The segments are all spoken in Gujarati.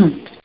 Hmm.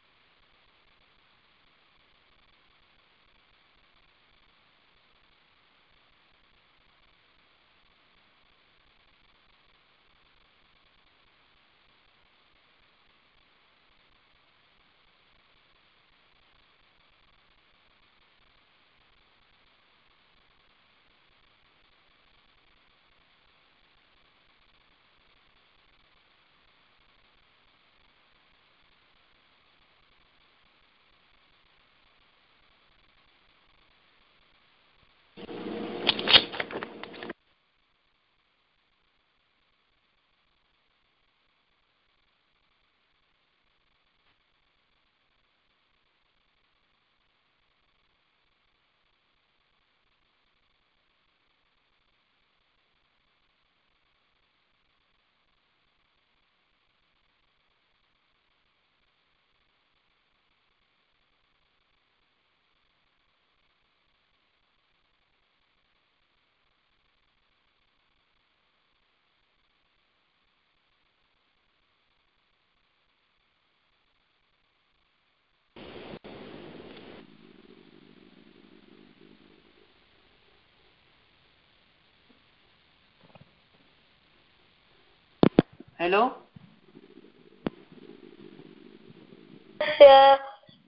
हेलो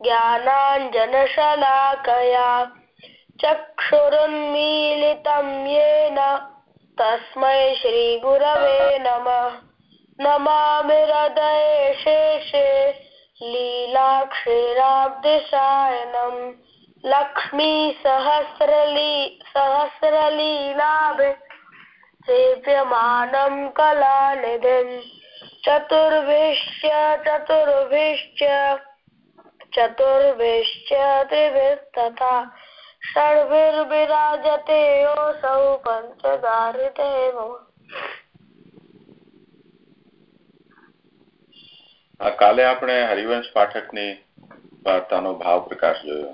ज्ञानाञ्जनशलाकया चक्षुरुन्मीलितं येन तस्मै श्रीगुरवे नमः नमामि हृदये शेषे लीलाक्षीराब्धिशायनम् लक्ष्मीसहस्रली सहस्रलीलाभि सेव्यमानं कलानिधिम् चतुर्भिश्च चतुर्भिश्च चतुर्भिश्च त्रिभिस्तथा षड्भिर्विराजते योऽसौ पञ्चदारिदेव કાલે આપણે હરિવંશ પાઠકની વાર્તાનો ભાવ પ્રકાશ જોયો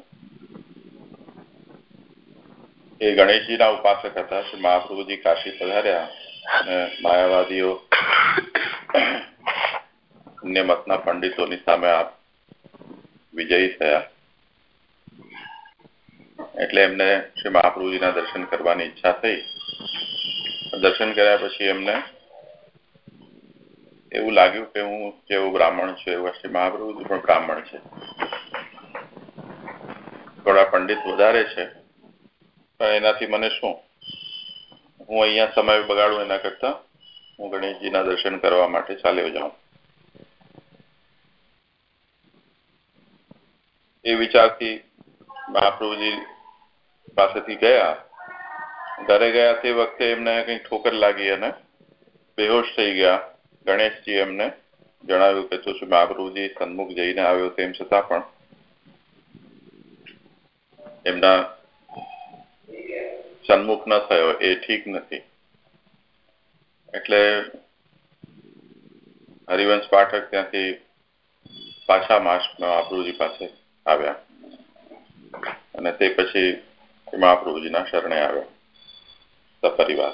એ ગણેશજીના ઉપાસક હતા, શ્રી મહાપ્રભુજી કાશી પધાર્યા અને માયાવાદીઓ અન્ય મતના પંડિતોની સામે આપ વિજયી થયા. એટલે એમને શ્રી મહાપ્રભુજીના દર્શન કરવાની ઈચ્છા થઈ. દર્શન કર્યા પછી એમને એવું લાગ્યું કે હું જેવો બ્રાહ્મણ છું, એવા શ્રી મહાપ્રભુજી પણ બ્રાહ્મણ છે. થોડા પંડિત વધારે છે. એનાથી મને શું? હું અહીંયા સમય બગાડું એના કરતા? હું ગણેશજીના દર્શન કરવા માટે ચાલ્યો જાઉં. એ વિચારથી મહાપ્રભુજી પાસેથી ગયા. ઘરે ગયા તે વખતે એમને કઈ ઠોકર લાગી અને બેહોશ થઈ ગયા. ગણેશજી એમને જણાવ્યું કે, તું મહાપ્રભુજી સન્મુખ જઈને આવ્યો તેમ છતાં પણ એમના સન્મુખ ન થયો, એ ઠીક નથી. એટલે હરિવંશ પાઠક ત્યાંથી પાછા માસ મહાપ્રભુજી પાસે આવ્યા. અને તે પછી મહાપ્રભુજીના શરણે આવ્યા. સપરિવાર.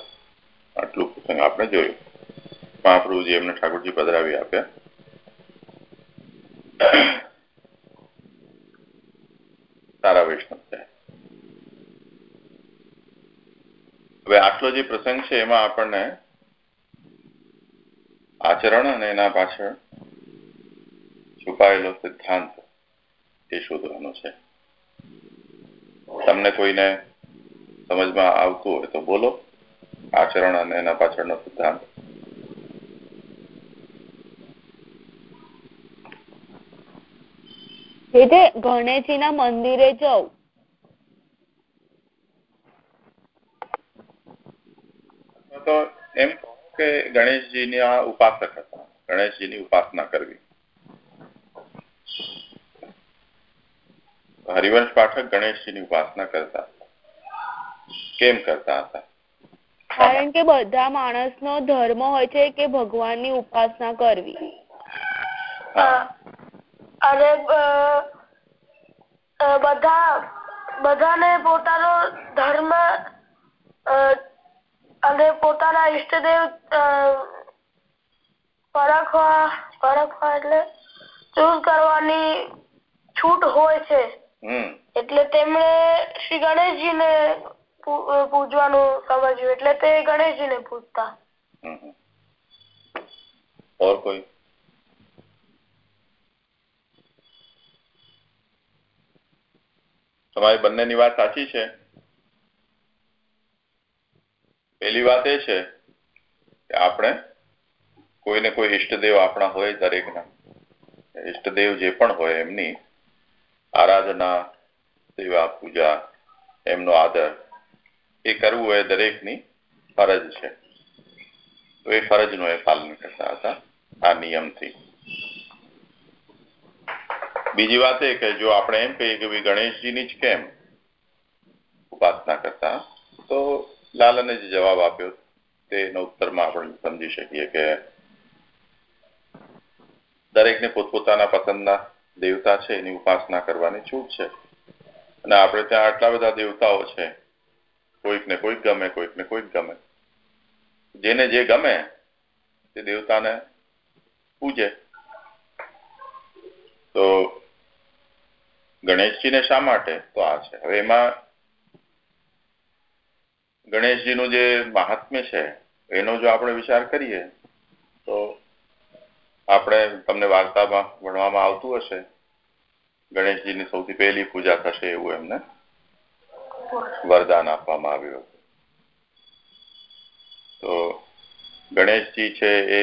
આટલું પ્રસંગ આપણે જોયું. મહાપ્રભુજી એમને ઠાકોરજી પધરાવી આપ્યા. સારા વૈષ્ણવ છે. હવે આટલો જે પ્રસંગ છે એમાં આપણને આચરણ અને એના પાછળ છુપાયેલો સિદ્ધાંત એ શોધવાનો છે. તમને કોઈને સમજમાં આવતું હોય તો બોલો. આચરણ અને એના પાછળનો સિદ્ધાંત. ગણેશજીના મંદિરે જવું તો એમ કે ગણેશજીની આ ઉપાસક હતા. ગણેશજીની ઉપાસના કરવી. હરિવંશ પાઠક ગણેશજીની ઉપાસના કરતા કેમ કરતા હતા? કારણ કે બધા માણસનો ધર્મ હોય છે કે ભગવાનની ઉપાસના કરવી. અને બધા બધાને પોતાનો ધર્મ અને પોતાના ઈષ્ટદેવ પરખવા પરખવા એટલે ચૂઝ કરવાની છૂટ હોય છે. એટલે તેમણે શ્રી ગણેશજીને ને પૂજવાનું સમજ્યું. એટલે તે ગણેશજીને પૂજતા. હમ. હમ. और કોઈ? તમારી બંનેની વાત સાચી છે? પહેલી વાત એ છે કે આપણે કોઈને કોઈ ઈષ્ટદેવ આપણા હોય દરેકના. ઈષ્ટદેવ જે પણ હોય એમની આરાધના, સેવા, પૂજા, એમનો આદર એ કરવું એ દરેકની ફરજ છે. તો એ ફરજનું એ પાલન કરતા હતા આ નિયમથી. બીજી વાત એ કે જો આપણે એમ કહીએ કે ગણેશજીની જ કેમ ઉપાસના કરતા, તો લાલને જે જવાબ આપ્યો તેનો ઉત્તરમાં આપણે સમજી શકીએ કે દરેકને પોતપોતાના પસંદના દેવતા છે, એની ઉપાસના કરવાની છૂટ છે. અને આપણે ત્યાં આટલા બધા દેવતાઓ છે, કોઈકને કોઈક ગમે, કોઈકને કોઈક ગમે. જેને જે ગમે તે દેવતાને પૂજે. તો ગણેશજીને શા માટે? તો આ છે. હવે એમાં ગણેશજીનું જે મહાત્મ્ય છે, એનો જો આપણે વિચાર કરીએ, તો આપણે તમને વાર્તામાં ભણવામાં આવતું હશે. ગણેશજીની સૌથી પહેલી પૂજા થશે એવું એમને વરદાન આપવામાં આવ્યું હતું. તો ગણેશજી છે એ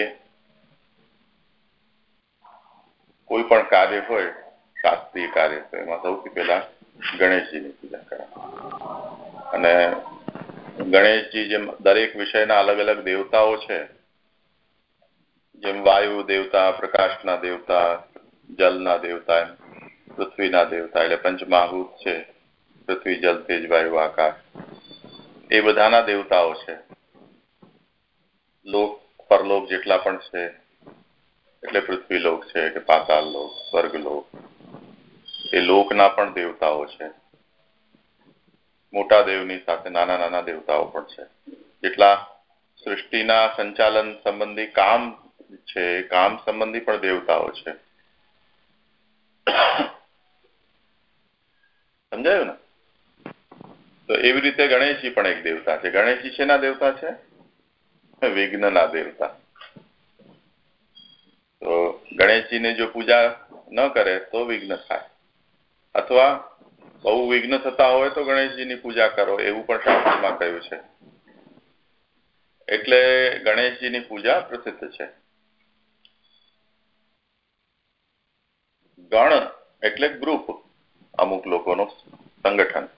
કોઈ પણ કાર્ય હોય, શાસ્ત્રીય કાર્ય તો એમાં સૌથી પહેલા ગણેશજીની પૂજા કરે અને ગણેશજી જેમ દરેક વિષયના અલગ અલગ દેવતાઓ છે, જેમ વાયુ દેવતા, પ્રકાશના દેવતા, જલના દેવતા, એમ પૃથ્વીના દેવતા, એટલે પંચમહાભૂત છે, પૃથ્વી, જલ, તેજ, વાયુ, આકાશ, એ બધાના દેવતાઓ છે. લોક, પરલોક જેટલા પણ છે, એટલે પૃથ્વી લોક છે કે પાતાળ લોક સ્વર્ગ લોક એ લોકના પણ દેવતાઓ છે. મોટા દેવની સાથે નાના નાના દેવતાઓ પણ છે. જેટલા સૃષ્ટિના સંચાલન સંબંધી કામ છે કામ સંબંધી પણ દેવતાઓ છે. સમજાયું ને? તો એવી રીતે ગણેશજી પણ એક દેવતા છે. ગણેશજી શેના દેવતા છે? વિઘ્નના દેવતા. તો ગણેશજીને જો પૂજા ન કરે તો વિઘ્ન થાય. અથવા બહુ વિઘ્ન થતા હોય તો ગણેશજીની પૂજા કરો, એવું પણ શાસ્ત્રમાં કહ્યું છે. એટલે ગણેશજીની પૂજા પ્રસિદ્ધ છે. ગણ એટલે ગ્રુપ, અમુક લોકોનું સંગઠન.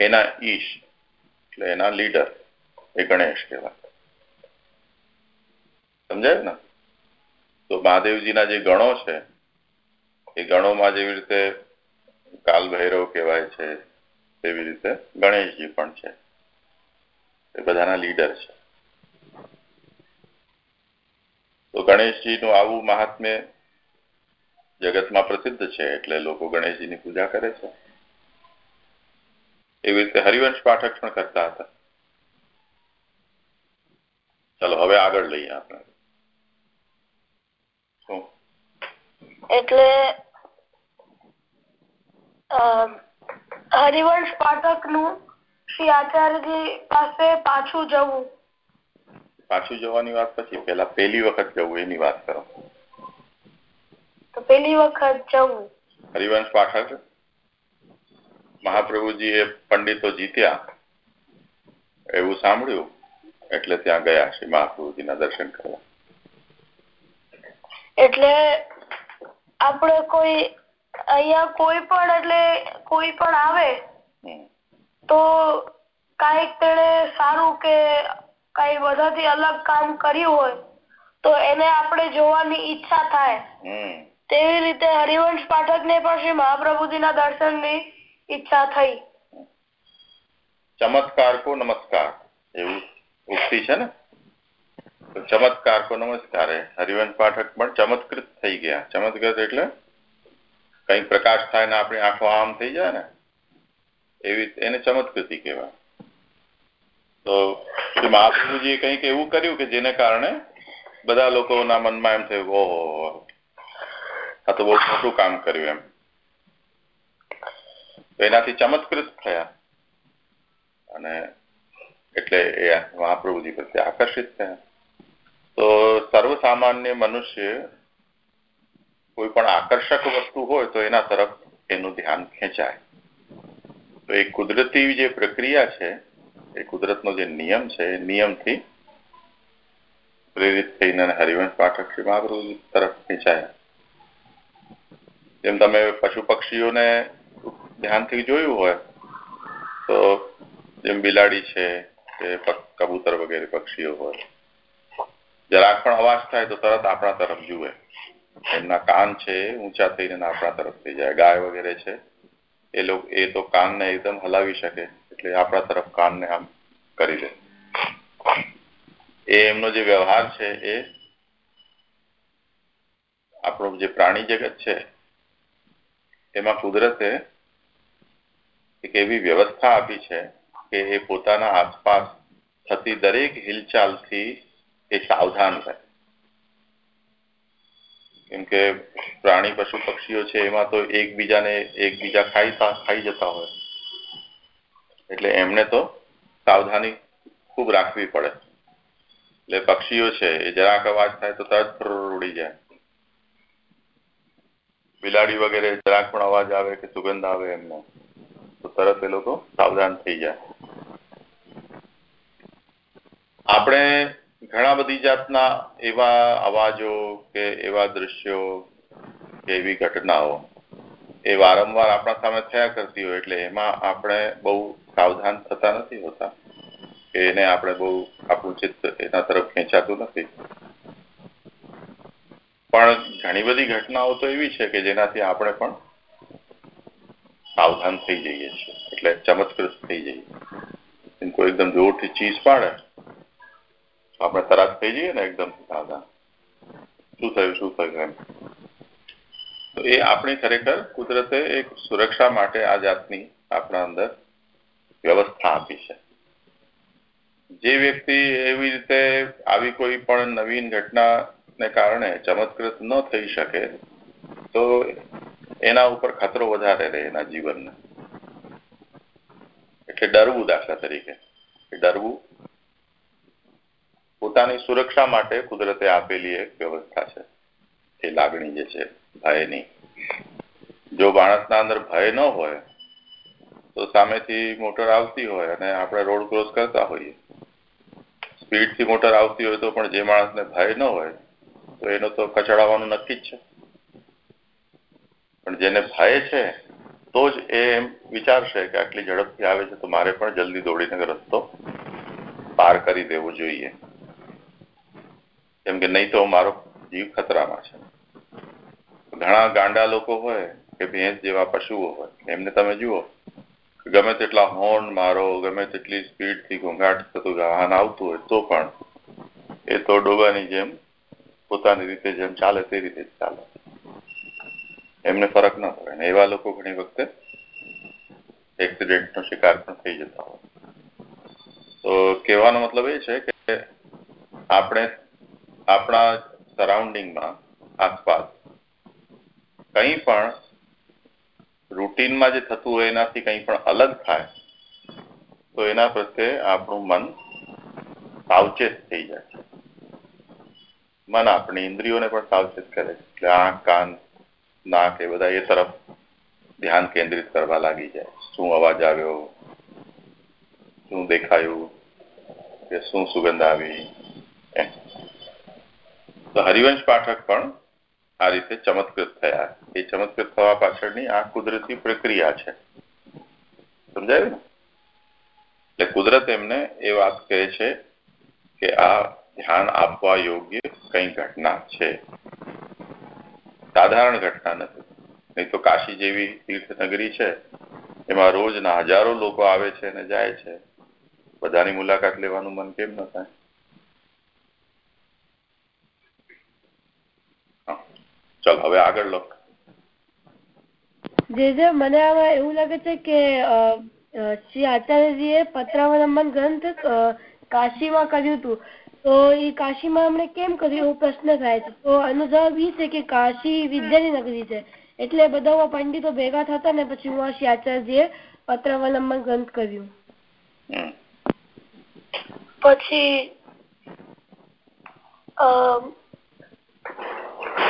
એના ઈશ, એટલે એના લીડર, એ ગણેશ કહેવાય. સમજાયું ને? તો મહાદેવજીના જે ગણો છે, એ ગણોમાં જેવી રીતે કાલ ભૈરવ કહેવાય છે તેવી રીતે ગણેશજી પણ છે. એ બધાના લીડર છે. તો ગણેશજીનું આવું મહાત્મ્ય જગતમાં પ્રસિદ્ધ છે એટલે લોકો ગણેશજીની પૂજા કરે છે. એવી રીતે હરિવંશ પાઠક પણ કરતા હતા. ચાલો, હવે આગળ લઈએ આપણે. એટલે હરિવંશ પાઠકનું શ્રી આચાર્યજી પાસે પાછું જવું. પાછું જવાની વાત પછી? પેલા પહેલી વખત જવું એની વાત કરો. તો વખત જવું. હરિવંશ પાઠક મહાપ્રભુજી એ પંડિતો જીત્યા. એવું સાંભળ્યું એટલે ત્યાં ગયા શ્રી મહાપ્રભુજી ના દર્શન કરવા. એટલે આપણે કોઈ અહીંયા કોઈ પણ એટલે કોઈ પણ આવે તો કાંઈક તેણે સારું કે કાંઈ બધાથી અલગ કામ કર્યું હોય તો એને આપણે જોવાની ઈચ્છા થાય. તેવી રીતે હરિવંશ પાઠકને પણ શ્રી મહાપ્રભુજીના દર્શનની ઈચ્છા થઈ. ચમત્કાર કો નમસ્કાર. એવું ઉક્તિ છે ને? ચમત્કાર કો નમસ્કાર. હરિવંશ પાઠક પણ ચમત્કૃત થઈ ગયા. ચમત્કૃત એટલે કઈ પ્રકાશ થાય ને આપણી આંખો આમ થઈ જાય ને, એવી એને ચમત્કૃતિ કહેવાય. તો શ્રી મહાપ્રભુજીએ કંઈક એવું કર્યું કે જેને કારણે બધા લોકોના મનમાં એમ થયું ઓહો, આ તો બહુ મોટું કામ કર્યું એમ. એનાથી ચમત્કૃત થયા. અને એટલે એ મહાપ્રભુજી પ્રત્યે આકર્ષિત થયા. તો સર્વસામાન્ય મનુષ્ય કોઈ પણ આકર્ષક વસ્તુ હોય તો એના તરફ એનું ધ્યાન ખેંચાય. તો એ કુદરતી જે પ્રક્રિયા છે, એ કુદરતનો જે નિયમ છે, એ નિયમથી પ્રેરિત થઈને હરિવંશ પાઠક શ્રી મહાપ્રભુજી તરફ ખેંચાયા. જેમ તમે પશુ પક્ષીઓને ધ્યાનથી જોયું હોય, તો જેમ બિલાડી છે, કે કબૂતર વગેરે પક્ષીઓ હોય, જરાક પણ અવાજ થાય તો તરત આપણા તરફ જુએ. એમના કાન છે, ઊંચા થઈને આપણા તરફ થઈ જાય. ગાય વગેરે છે. એ લોકો, એ તો કાનને એકદમ હલાવી શકે, એટલે આપણા તરફ કાનને આમ કરી લે એ એમનો જે વ્યવહાર છે એ આપણું જે પ્રાણી જગત છે, એમાં કુદરતે એક એવી વ્યવસ્થા આપી છે કે એ પોતાના આસપાસ થતી દરેક હિલચાલથી એ સાવધાન રહે. કેમ કે પ્રાણી, પશુ, પક્ષીઓ છે, એમાં તો એકબીજાને એકબીજા ખાઈ ખાઈ જતા હોય. એટલે એમને તો સાવધાની ખૂબ રાખવી પડે. એટલે પક્ષીઓ છે, એ જરાક અવાજ થાય તો તરત ઉડી જાય. બિલાડી વગેરે જરાક પણ અવાજ આવે કે સુગંધ આવે એમનો, તો તરત એ લોકો સાવધાન થઈ જાય. આપણે ઘણા બધી જાતના એવા અવાજો કે એવા દ્રશ્યો કે એવી ઘટનાઓ એ વારંવાર આપણા સામે થયા કરતી હોય એટલે એમાં આપણે બહુ સાવધાન થતા નથી હોતા. એને આપણે બહુ આપણું ચિત્ત એના તરફ ખેંચાતું નથી. પણ ઘણી બધી ઘટનાઓ તો એવી છે કે જેનાથી આપણે પણ સાવધાન થઈ જઈએ છીએ. એટલે ચમત્કૃત થઈ જઈએ. કોઈ એકદમ જોરથી ચીજ પાડે આપણે તરત થઈ જઈએ ને એકદમ સાવધાન. શું થયું શું થયું એમ? તો એ આપણી ખરેખર કુદરતે એક સુરક્ષા માટે આ જાતની આપણા અંદર વ્યવસ્થા આપી છે. જે વ્યક્તિ એવી રીતે આવી કોઈ પણ નવીન ઘટનાને કારણે ચમત્કૃત ન થઈ શકે, તો એના ઉપર ખતરો વધારે રહે એના જીવનને. એટલે ડરવું દાખલા તરીકે. ડરવું પોતાની સુરક્ષા માટે કુદરતે આપેલી એક વ્યવસ્થા છે. એ લાગણી જે છે, ભયની. જો માણસના અંદર ભય ન હોય, તો સામેથી મોટર આવતી હોય અને આપણે રોડ ક્રોસ કરતા હોઈએ. સ્પીડથી મોટર આવતી હોય તો પણ જે માણસને ભય ન હોય, તો એનો તો કચડાવવાનું નક્કી જ છે. પણ જેને ભય છે, તો જ એ એમ વિચારશે કે આટલી ઝડપથી આવે છે, તો મારે પણ જલ્દી દોડીને રસ્તો પાર કરી દેવો જોઈએ. કેમ કે નહીં તો મારો જીવ ખતરામાં છે. ઘણા ગાંડા લોકો હોય કે ભેંસ જેવા પશુઓ હોય, એમને તમે જુઓ ગમે તેટલા હોર્ન મારો, ગમે તેટલી સ્પીડથી ઘોંઘાટ થતું વાહન આવતું હોય તો પણ એ તો ડોબાની જેમ પોતાની રીતે જેમ ચાલે તે રીતે જ ચાલે. એમને ફરક ન પડે એવા લોકો ઘણી વખતે એક્સિડેન્ટનો શિકાર પણ થઈ જતા હોય. તો કહેવાનો મતલબ એ છે કે આપણે આપણા સરાઉન્ડિંગમાં આસપાસ કંઈ પણ રૂટીનમાં જે થતું હોય એનાથી કંઈ પણ અલગ થાય, તો એના પ્રત્યે આપણું મન સાવચેત થઈ જાય છે. મન આપણી ઇન્દ્રિયોને પણ સાવચેત કરે છે. એટલે આંખ, કાન, નાક એ બધા એ તરફ ધ્યાન કેન્દ્રિત કરવા લાગી જાય. શું અવાજ આવ્યો? શું દેખાયું? કે શું સુગંધ આવી? તો હરિવંશ પાઠક પણ આ રીતે ચમત્કૃત થયા. એ ચમત્કૃત થવા પાછળની આ કુદરતી પ્રક્રિયા છે. સમજાયું? એટલે કુદરત એમને એ વાત કહે છે કે આ ધ્યાન આપવા યોગ્ય કઈ ઘટના છે. સાધારણ ઘટના નથી. નહીં તો કાશી જેવી તીર્થનગરી છે, એમાં રોજના હજારો લોકો આવે છે અને જાય છે. બધાની મુલાકાત લેવાનું મન કેમ ન થાય? ચાલો હવે આગળ લખ. જે જે મને આમાં એવું લાગે છે કે શ્રી આચાર્યજીએ પત્રાવલંબન ગ્રંથ કાશીમાં કર્યું હતું. તો એ કાશીમાં એમણે કેમ કર્યું એવો પ્રશ્ન થાય છે? તો એનો જવાબ એ છે કે કાશી વિદ્યાની નગરી છે. એટલે બધા પંડિતો ભેગા થતા ને પછી હું શ્રી આચાર્યજીએ પત્રાવલંબન ગ્રંથ કર્યું. પછી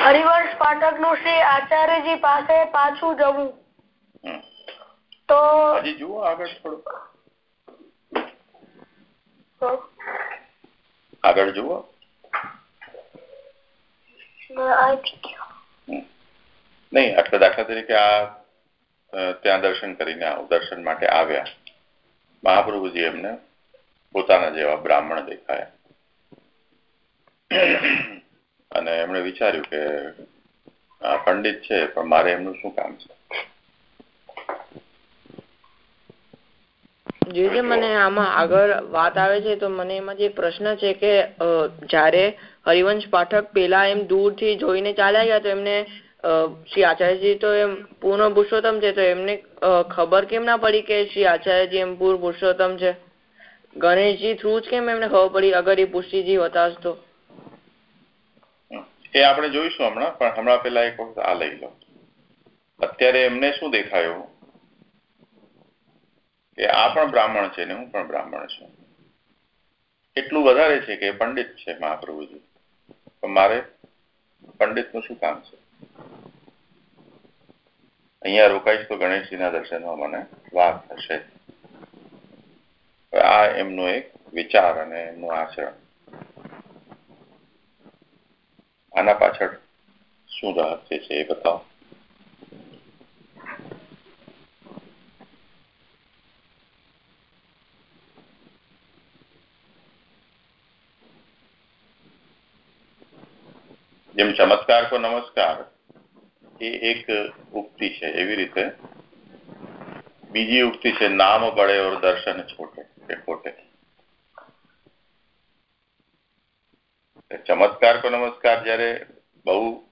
હરિવંશ પાઠકનું શ્રી આચાર્યજી પાસે પાછું જવું. તો હજી જુઓ આગળ થોડું આગળ જુઓ. નહીં એટલે દાખલા તરીકે આ ત્યાં દર્શન કરીને દર્શન માટે આવ્યા. મહાપ્રભુજી એમને પોતાના જેવા બ્રાહ્મણ દેખાયા. અને એમણે વિચાર્યું કે આ પંડિત છે, પણ મારે એમનું શું કામ છે? જે મને આમાં આગળ વાત આવે છે, તો મને એમાં જે પ્રશ્ન છે કે જ્યારે હરિવંશ પાઠક પેલા એમ દૂરથી જોઈને ચાલ્યા ગયા, તો એમને શ્રી આચાર્યજી તો એમ પૂર્ણ પુરુષોત્તમ છે, તો એમને ખબર કેમ ના પડી કે શ્રી આચાર્યજી એમ પૂર્ણ પુરુષોત્તમ છે? ગણેશજી થ્રુ જ કેમ એમને ખબર પડી? અગર એ પુષ્ટિજી હતા તો? એ આપણે જોઈશું હમણાં, પણ હમણાં પેલા એક વખત આ લઈ લો. અત્યારે એમને શું દેખાયું? કે આ પણ બ્રાહ્મણ છે ને હું પણ બ્રાહ્મણ છું. એટલું વધારે છે કે પંડિત છે મહાપ્રભુજી. તો મારે પંડિતનું શું કામ છે? અહીંયા રોકાઈશ તો ગણેશજીના દર્શનમાં મને વાર થશે. આ એમનો એક વિચાર અને એમનું આચરણ. આના પાછળ શું રહસ્ય છે એ બતાવો. જેમ ચમત્કાર કો નમસ્કાર, એ એક ઉક્તિ છે એવી રીતે. બીજી ઉક્તિ છે, નામ બળે ઓર દર્શન છોટે એ ખોટે. ચમત્કાર કો નમસ્કાર, જયારે બહુ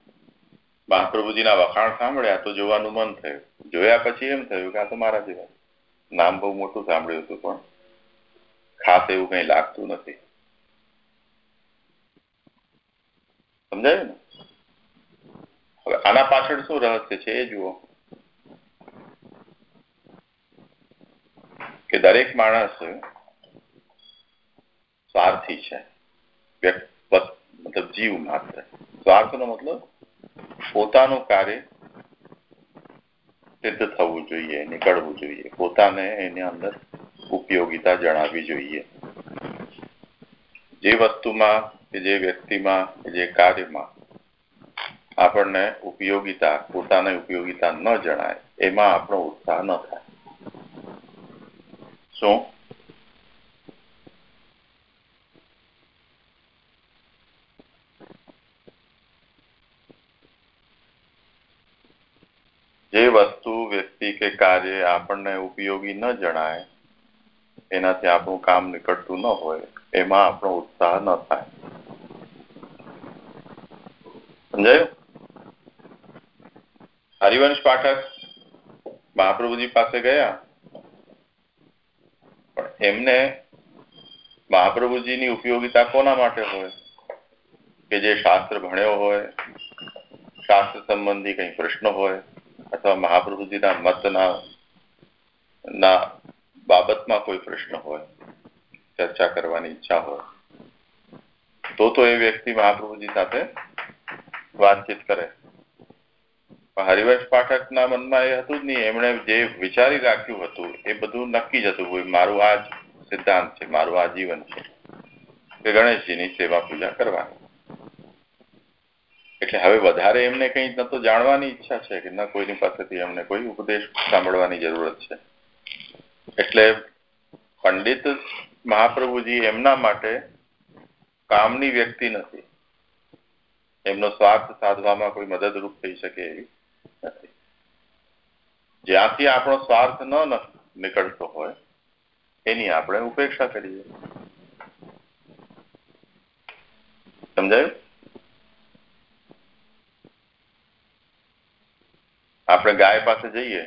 મહાપ્રભુજીના વખાણ સાંભળ્યા તો જોવાનું મન થયું. જોયા પછી એમ થયું કે આ તો મારા જેવા નામ બહુ મોટું સાંભળ્યું હતું, પણ ખાસ એવું કઈ લાગતું નથી. સમજાયું ને? હવે આના પાછળ શું રહસ્ય છે એ જુઓ. કે દરેક માણસ સ્વાર્થી છે. મતલબ જીવ માત્ર સ્વાર્થનો મતલબ પોતાનું કાર્ય સિદ્ધ થવું જોઈએ નીકળવું જોઈએ પોતાને એની અંદર ઉપયોગિતા જણાવવી જોઈએ જે વસ્તુમાં કે જે વ્યક્તિમાં કે જે કાર્યમાં આપણને ઉપયોગિતા પોતાને ઉપયોગિતા ન જણાય એમાં આપણો ઉત્સાહ ન થાય શું જે વસ્તુ વ્યક્તિ કે કાર્ય આપણને ઉપયોગી ન જણાય, એનાથી આપણું કામ નીકળતું ન હોય, એમાં આપણો ઉત્સાહ ન થાય. સમજાયું? હરિવંશ પાઠક મહાપ્રભુજી પાસે ગયા. પણ એમને મહાપ્રભુજીની ઉપયોગીતા કોના માટે હોય? કે જે શાસ્ત્ર ભણ્યો હોય, શાસ્ત્ર સંબંધી કઈ પ્રશ્ન હોય? અથવા મહાપ્રભુજીના મતના ના બાબતમાં કોઈ પ્રશ્ન હોય, ચર્ચા કરવાની ઈચ્છા હોય, તો તો એ વ્યક્તિ મહાપ્રભુજી સાથે વાતચીત કરે. હરિવંશ પાઠકના મનમાં એ હતું જ નહીં, એમણે જે વિચારી રાખ્યું હતું, એ બધું નક્કી જ હતું મારું આ સિદ્ધાંત છે, મારું આ જીવન છે, કે ગણેશજીની સેવા પૂજા કરવાની. એટલે હવે વધારે એમને કઈ ન તો જાણવાની ઈચ્છા છે કે ન કોઈની પાસેથી એમને કોઈ ઉપદેશ સાંભળવાની જરૂરત છે. એટલે પંડિત મહાપ્રભુજી એમના માટે કામની વ્યક્તિ નથી. એમનો સ્વાર્થ સાધવામાં કોઈ મદદરૂપ થઈ શકે એવી નથી. જ્યાંથી આપણો સ્વાર્થ ન નીકળતો હોય, એની આપણે ઉપેક્ષા કરીએ. સમજાયું? આપણે ગાય પાસે જઈએ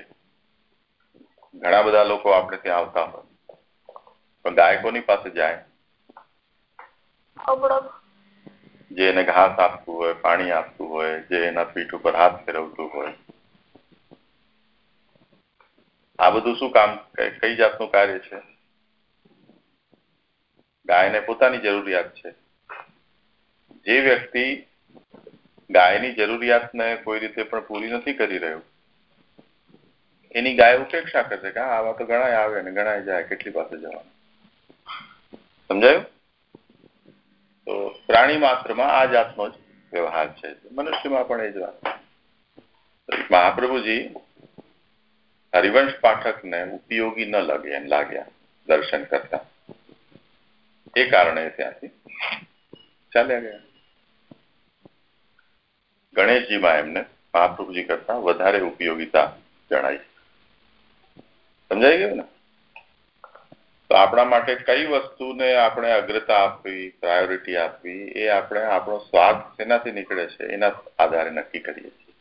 ઘણા બધા લોકો આપણે ત્યાં આવતા હોય. પણ ગાય કોની પાસે જાય? જે એને ઘાસ આપતું હોય પાણી આપતું હોય જે એના પીઠ ઉપર હાથ ફેરવતું હોય. આ બધું શું કામ કઈ જાતનું કાર્ય છે? ગાયને પોતાની જરૂરિયાત છે. જે વ્યક્તિ ગાયની જરૂરિયાતને કોઈ રીતે પણ પૂરી નથી કરી રહ્યું એની ગાય ઉપેક્ષા કરશે કે આવા તો ગણાય, આવે ને ગણાય જાય, કેટલી પાસે જવાનું. સમજાયું? તો પ્રાણી માત્રમાં આ જાતનો જ વ્યવહાર છે. મનુષ્યમાં પણ એ જ વાત મહાપ્રભુજી હરિવંશ પાઠકને ઉપયોગી ન લાગે એમ લાગ્યા દર્શન કરતા. એ કારણે ત્યાંથી ચાલ્યા ગયા. ગણેશજીમાં એમને મહાપ્રભુજી કરતા વધારે ઉપયોગીતા જણાય સમજાઈ ગયું ને? તો આપણા માટે કઈ વસ્તુને આપણે અગ્રતા આપવી પ્રાયોરિટી આપવી, એ આપણે આપણો સ્વાર્થ શેનાથી નીકળે છે, એના આધારે નક્કી કરીએ છીએ.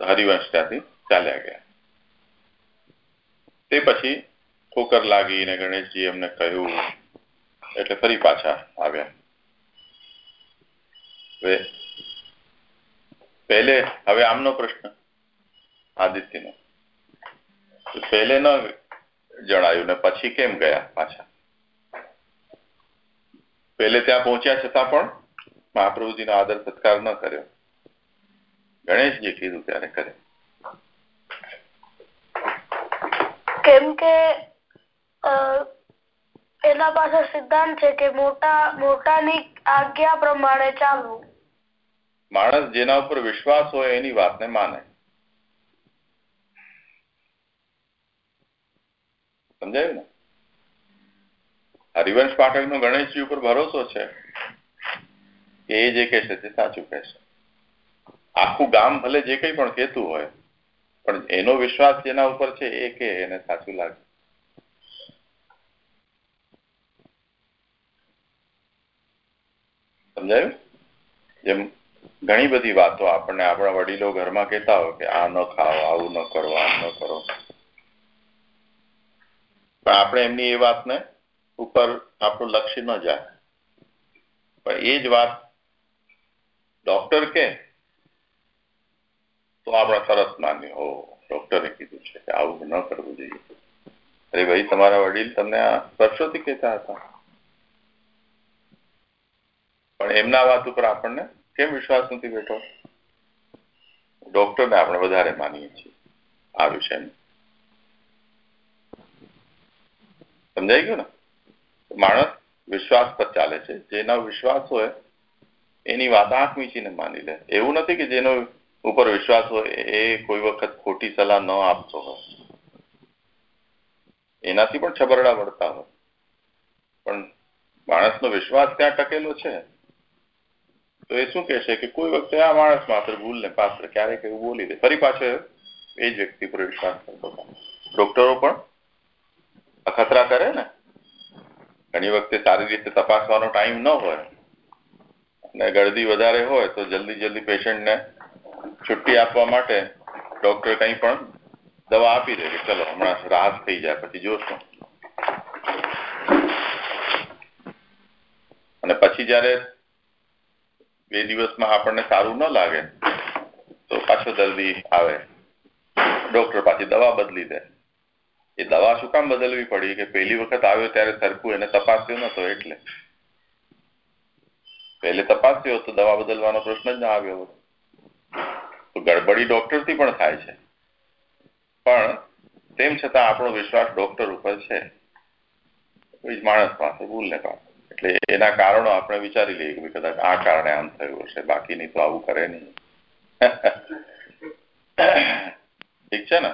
હરિવંશ ત્યાંથી ચાલ્યા ગયા. તે પછી ઠોકર લાગી ને ગણેશજી એમને કહ્યું, એટલે ફરી પાછા આવ્યા. પહેલે, હવે આમનો પ્રશ્ન. આદિત્યનો. પહેલે ન જણાયું ને પછી કેમ ગયા પાછા? પહેલે ત્યાં પહોંચ્યા છતાં પણ મહાપ્રભુજીનો આદર સત્કાર ન કર્યો. ગણેશજી કીધું ત્યારે કરે. કેમ કે એના પાસે સિદ્ધાંત છે કે મોટા મોટાની આજ્ઞા પ્રમાણે ચાલવું. માણસ જેના ઉપર વિશ્વાસ હોય એની વાતને માને. સમજાયું ને? હરિવંશ પાઠક નો ગણેશજી ઉપર ભરોસો છે કે એ જે કહેશે તે સાચું કહેશે. આખું ગામ ભલે જે કંઈ પણ કહેતું હોય, પણ એનો વિશ્વાસ જેના ઉપર છે એ કે એને સાચું લાગે. સમજાયું? જેમ ઘણી બધી વાતો આપણને આપણા વડીલો ઘરમાં કહેતા હોય કે આ ન ખાઓ, આવું ન કરો, આમ ન કરો. પણ આપણે એમની એ વાતને ઉપર આપણું લક્ષ્ય ન જાય. પણ એ જ વાત ડોક્ટર કે, તો આપણે તરત માની હો ડોક્ટરે કીધું છે કે આવું ન કરવું જોઈએ. અરે ભાઈ, તમારા વડીલ તમને આ વર્ષોથી કહેતા હતા. પણ એમના વાત ઉપર આપણને કેમ વિશ્વાસ નથી બેઠો? ડોક્ટરને આપણે વધારે માનીએ છીએ. આ વિષયમાં. સમજાઈ ગયું ને? માણસ વિશ્વાસ પર ચાલે છે. જેના વિશ્વાસ હોય, એની વાત આંખ મીચીને માની લે. એવું નથી કે જેનો ઉપર વિશ્વાસ હોય, એ કોઈ વખત ખોટી સલાહ ન આપતો હોય. એનાથી પણ છબરડા વળતા હોય. પણ માણસનો વિશ્વાસ ત્યાં ટકેલો છે. તો એ શું કહેશે કે કોઈ વખતે આ માણસ માત્ર ભૂલ ને પાત્ર ક્યારેક એવું બોલી દે. ફરી પાછો એ જ વ્યક્તિ પર વિશ્વાસ કરતો ડોક્ટરો પણ અખતરા કરે ને? ઘણી વખતે સારી રીતે તપાસવાનો ટાઈમ ન હોય. અને ગળદી વધારે હોય તો જલ્દી જલ્દી પેશન્ટને છુટ્ટી આપવા માટે ડોક્ટર કંઈ પણ દવા આપી દે કે ચલો, હમણાં રાહત થઈ જાય, પછી જોશું. અને પછી જયારે બે દિવસમાં આપણને સારું ન લાગે, તો પાછો દર્દી આવે. ડોક્ટર પાછી દવા બદલી દે. એ દવા શું કામ બદલવી પડી? કે પહેલી વખત આવ્યો ત્યારે સરખું એને તપાસ્યો નતો એટલે. પહેલે તપાસ્યો તો દવા બદલવાનો પ્રશ્ન જ ના આવ્યો તો ગડબડી ડોક્ટરથી પણ થાય છે. પણ તેમ છતાં આપણો વિશ્વાસ ડોક્ટર ઉપર છે. માણસ પાસે ભૂલ ને પાસે એટલે એના કારણો આપણે વિચારી લઈએ કે કદાચ આ કારણે આમ થયું હશે બાકી નહીં તો આવું કરે નહીં. ઠીક છે ને?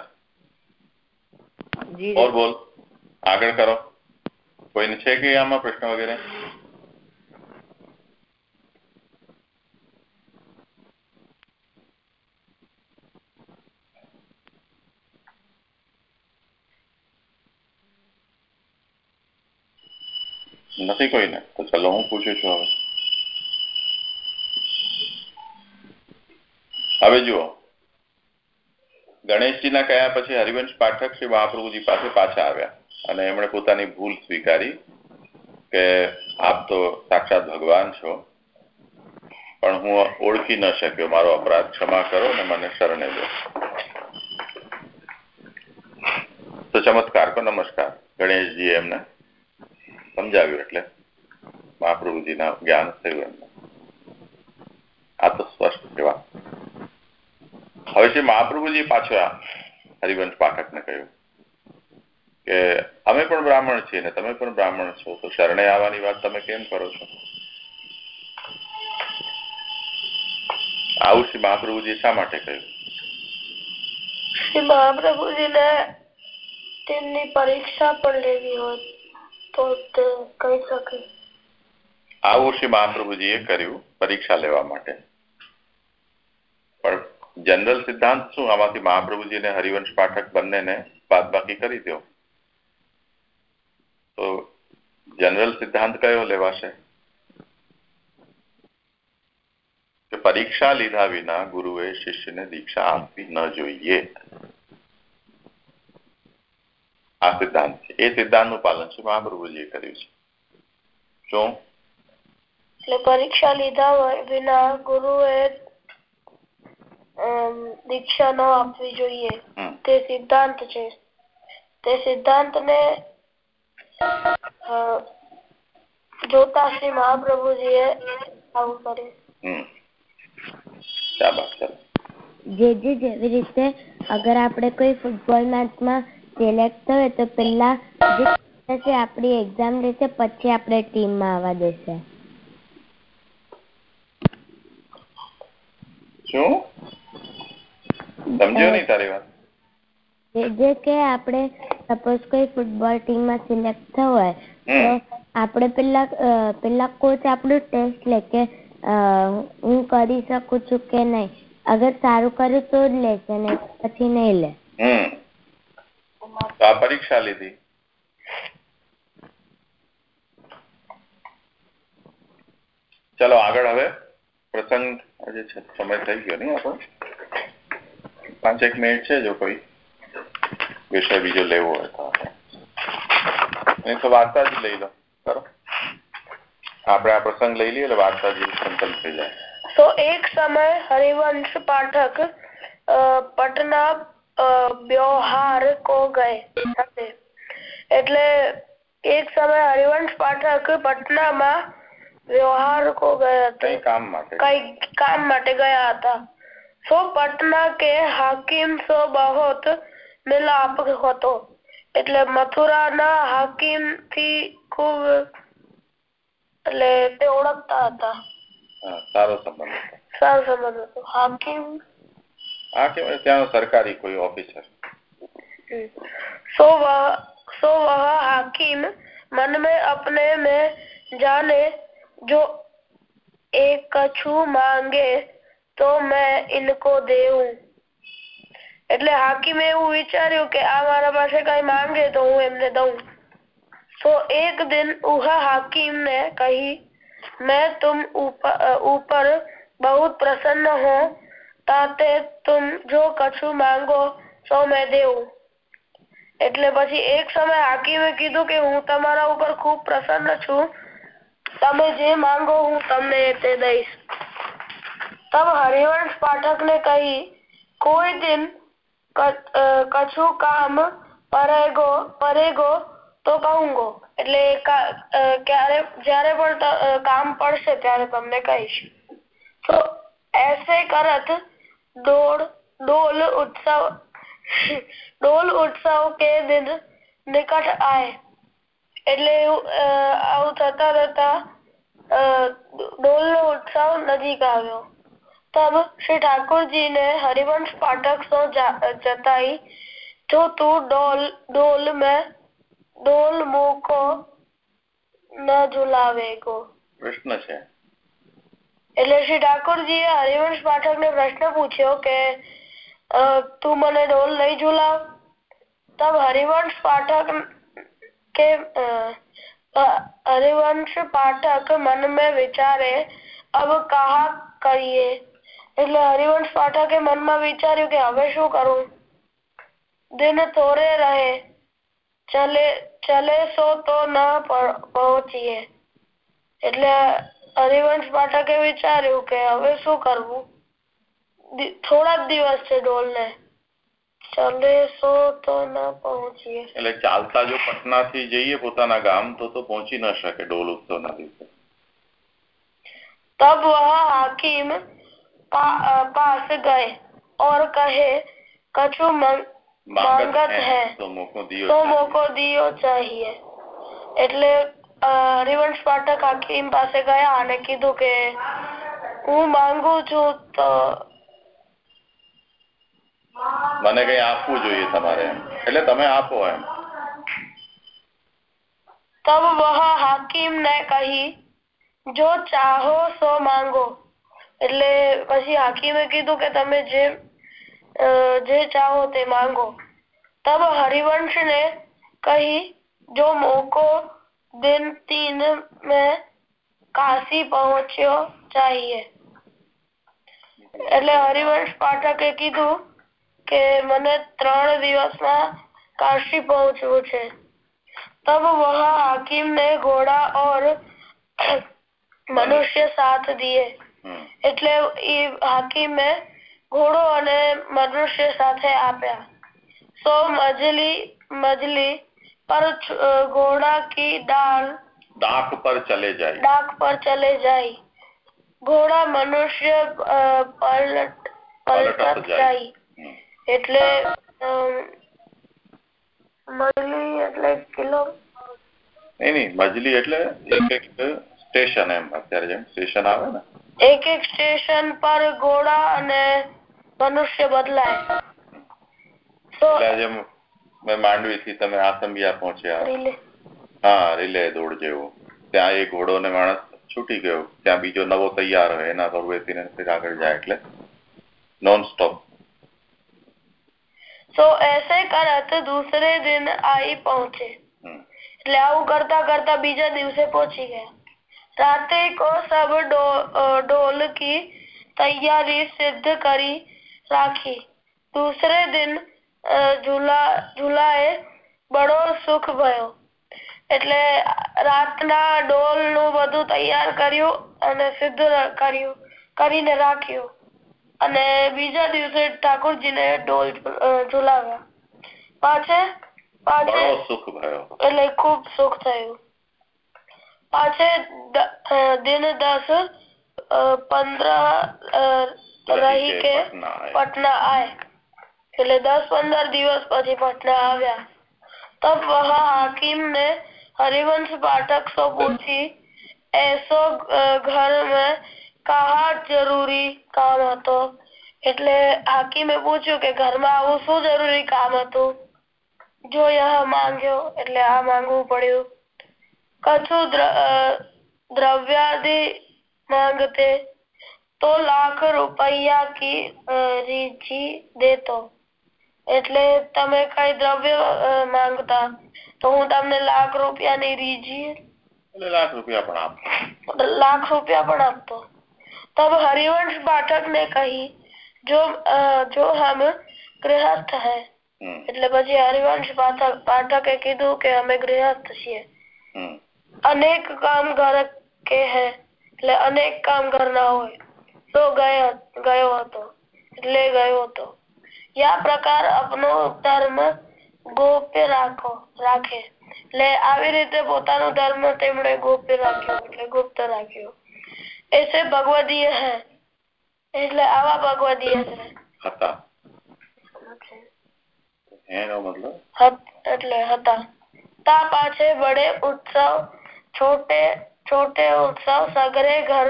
બોલ બોલ આગળ કરો કોઈને છે કે આમાં પ્રશ્ન વગેરે નથી કોઈને તો ચલો, હું પૂછું છું હવે. હવે જુઓ. ગણેશજીના કહ્યા પછી હરિવંશ પાઠક શ્રી મહાપ્રભુજી પાસે પાછા આવ્યા અને એમણે પોતાની ભૂલ સ્વીકારી કે આપ તો સાક્ષાત ભગવાન છો. પણ હું ઓળખી ન શક્યો, મારો અપરાધ ક્ષમા કરો અને મને શરણે દો. તો ચમત્કાર કો નમસ્કાર. ગણેશજી એમને સમજાવ્યું એટલે મહાપ્રભુજીના જ્ઞાન થયું એમને. આ તો સ્પષ્ટ સેવા હવે શ્રી મહાપ્રભુજી પાછા હરિવંશ પાઠકને કહ્યું કે અમે પણ બ્રાહ્મણ છીએ ને તમે પણ બ્રાહ્મણ છો તો શરણે આવવાની વાત તમે કેમ કરો છો? આવું શ્રી મહાપ્રભુજી શા માટે કહ્યું? શ્રી મહાપ્રભુજીને તેમની પરીક્ષા પણ લેવી હોય તો તે કહી શકે. આવું શ્રી મહાપ્રભુજીએ કર્યું પરીક્ષા લેવા માટે. જનરલ સિદ્ધાંત શું? આમાંથી મહાપ્રભુજી ને હરિવંશ પાઠક બંનેને બાદબાકી કરી દો તો જનરલ સિદ્ધાંત કયો લેવાશે? કે પરીક્ષા લીધા વિના ગુરુએ શિષ્યને દીક્ષા આપવી ન જોઈએ. આ સિદ્ધાંત છે. એ સિદ્ધાંતનું પાલન છે મહાપ્રભુજીએ કર્યું છે. શું? એટલે પરીક્ષા લીધા વિના ગુરુએ દીક્ષા ન આપવી જોઈએ. તે સિદ્ધાંત છે. તે સિદ્ધાંત ને જોતા શ્રી મહાપ્રભુજીએ આવું કર્યું. જે જે જેવી રીતે અગર આપણે કોઈ ફૂટબોલ મેચમાં સિલેક્ટ થયો તો પેલા જે આપણી એક્ઝામ લેશે પછી આપણે ટીમમાં આવવા દેશે. શું? સમજ્યો નહીં તારી વાત? જે કે આપણે સપોઝ કોઈ ફૂટબોલ ટીમમાં સિલેક્ટ થયો હોય તો આપણે પેલા પેલા કોચ આપણું ટેસ્ટ લે કે હું કરી શકું છું કે નહીં. અગર સારું કર્યું તો જ લેશે ને પછી નહીં લે. આ પરીક્ષા લીધી. ચલો આગળ હવે પ્રસંગ આજે સમય થઈ ગયો નહીં આપણો. પાંચેક મિનિટ છે જો કોઈ વિષય બીજો લેવો હોય તો નહીં તો વાર્તા જ લઈ લો કરો આપણે આ પ્રસંગ લઈ લઈએ એટલે વાર્તા જેવું સંકલ્પ થઈ જાય તો એક સમય હરિવંશ પાઠક પટના વ્યવહાર કો ગયે એટલે એક સમય હરિવંશ પાઠક પટનામાં વ્યવહાર કો ગયા કઈ કામ માટે કઈ કામ માટે ગયા હતા સો પટના કે હાકિમ સો બહોત મિલાપ હતો એટલે મથુરાના હાકિમ થી ખૂબ એટલે તે ઓળખતા હતા સારો સંબંધ સારો સંબંધ હતો હાકિમ હા કેવાય ત્યાં સરકારી કોઈ ઓફિસર सो वह सो वह हाकिम मन में अपने में जाने जो एक कछु मांगे તો મેં ઇનકો દેવું એટલે હાકીમે એવું વિચાર્યું કે આ મારા પાસે કઈ માંગે તો હું એમને દઉં તો એક દિન ઉહા हाकिम ने कही मैं तुम ऊपर बहुत प्रसन्न हो ताते तुम जो कछु मांगो સો મેં દેવું એટલે પછી એક સમય હાકીમે કીધું કે હું તમારા ઉપર ખૂબ પ્રસન્ન છું તમે જે માંગો હું તમને તે દઈશ તબ હરિવંશ પાઠક ને કહી, કોઈ દિન કછુ કામ પરેગો પરેગો તો કહુંગો. એટલે ક્યારે, જ્યારે પણ કામ પડશે ત્યારે તમને કહીશ. તો એસે કરત ડોળ ડોલ ઉત્સવ ડોલ ઉત્સવ કે દિન નિકટ આય. એટલે આવું થતા થતા ડોલ નો ઉત્સવ નજીક આવ્યો. तब श्री ठाकुर जी ने हरिवंश पाठक सो जताई जो तू डोल डोल में डोल मुंह को ન ઝુલાવેગો પ્રશ્ન છે એટલે શ્રી ઠાકોરજી એ હરિવંશ પાઠક ને પ્રશ્ન પૂછ્યો કે તું મને ડોલ નહીં ઝુલાવ તબ હરિવંશ પાઠક કે હરિવંશ પાઠક મન में વિચારે અબ કહા કરીએ એટલે હરિવંશ પાઠકે મનમાં વિચાર્યું કે હવે શું કરવું દિન થોડે રહે ચલે ચલે સો તો ના પહોંચીએ એટલે હરિવંશ પાઠકે વિચાર્યું કે હવે શું કરવું થોડા દિવસ છે ડોલ ને ચલે સો તો ના પહોંચીએ એટલે ચાલતા જો પટના થી જઈએ પોતાના ગામ તો તો પહોંચી ના શકે ડોલ ઉત્સવ ના દિવસે તબ વહ હાકીમ पा, पास गए और कहे कछु માંગત હે તો મોકો દિયો તો મોકો દિયો ચાહીએ એટલે હરિવંશ પાઠક હાકીમ પાસે ગયા અને કીધું કે હું માંગુ છું તો મને કઈ આપવું જોઈએ તમારે એટલે તમે આપો એમ તબ વહ હાકીમ ને કહી જો ચાહો સો માંગો એટલે પછી હાકીમે કીધું કે તમે જે જે ચાહો તે માંગો. તબ હરિવંશ ને કહી, જો મોકો દેતીન મેં કાશી પહોંચ્યો ચાહીએ. એટલે હરિવંશ પાઠકે કીધું કે, મને ત્રણ દિવસમાં કાશી પહોંચવું છે. તબ वह હાકીમ ને ઘોડા ઓર મનુષ્ય સાથ दिए એટલે એ હાકીમે ઘોડો અને મનુષ્ય સાથે આપ્યા. સો મજલી મજલી પર ઘોડા કી ડાલ ડાક પર ચલે જાય. ડાક પર ચલે જાય. ઘોડા મનુષ્ય પલટ પલટત જાય. એટલે મજલી એટલે કિલો? નહીં નહીં મજલી એટલે એક એક સ્ટેશન એમ. અત્યારે જેમ સ્ટેશન આવે ને એક એક સ્ટેશન પર ઘોડા અને મનુષ્ય બદલાય. માંડવી થી તમે આસંબિયા પહોંચ્યા. હા રિલે દોડ જેવો. ત્યાં એ ઘોડો ને માણસ છૂટી ગયો. ત્યાં બીજો નવો તૈયાર હોય એના પર બેસીને ફરી આગળ જાય એટલે. નોન સ્ટોપ તો એસે કરત દૂસરે દિન આવી પહોંચે. એટલે આવું કરતા કરતા બીજા દિવસે પહોંચી ગયા. રાતે કો સબ ઢોલ કી તૈયારી સિદ્ધ કરી રાખી दूसरे दिन ઝુલા ઝુલાએ બડો સુખ ભયો એટલે રાતના ડોલ નું બધું તૈયાર કર્યું અને સિદ્ધ કર્યું કરીને રાખ્યું અને બીજા દિવસે ઠાકોરજી ને ડોલ ઝુલાવ્યા પાછે પાછે બડો સુખ ભયો એટલે ખૂબ સુખ થયું પાછે દિન દસ પંદર રહી કે પટના આય એટલે દસ પંદર દિવસ પછી પટના આવ્યા तब वह हाकिम ने हरिवंश पाठक से पूछी ऐसो घर में कहा જરૂરી કામ હતો એટલે હાકીમે પૂછ્યું કે ઘરમાં આવું શું જરૂરી કામ હતું જો યહ માંગ્યો એટલે આ માંગવું પડ્યું કછુ દ્રવ્યાદિ માંગતે તો લાખ રૂપિયા કી રીચી દેતો એટલે તમે કઈ દ્રવ્ય માંગતા તો હું તમને લાખ રૂપિયાની રીજી એટલે લાખ રૂપિયા પણ આપતો લાખ રૂપિયા પણ આપતો तब हरिवंश पाठक ने કહી જો જો હમ ગૃહસ્થ હૈ એટલે પછી હરિવંશ પાઠક પાઠકે કીધું કે અમે ગૃહસ્થ છીએ અનેક કામ ઘર કે હે એટલે અનેક કામ ઘરના હોય તો ગયો ગયો હતો એટલે ગયો હતો. યા પ્રકાર અપનો ધર્મ ગોપ્ય રાખો રાખે. એટલે આવી રીતે પોતાનો ધર્મ તેમણે ગોપ્ય રાખ્યો એટલે ગુપ્ત રાખ્યો. એસે ભગવદીય હે એટલે આવા ભગવદીય છે હતા. એનો મતલબ? એટલે હતા. તા પાછે વડે ઉત્સવ છોટે છોટે ઉત્સવ સગરે ઘર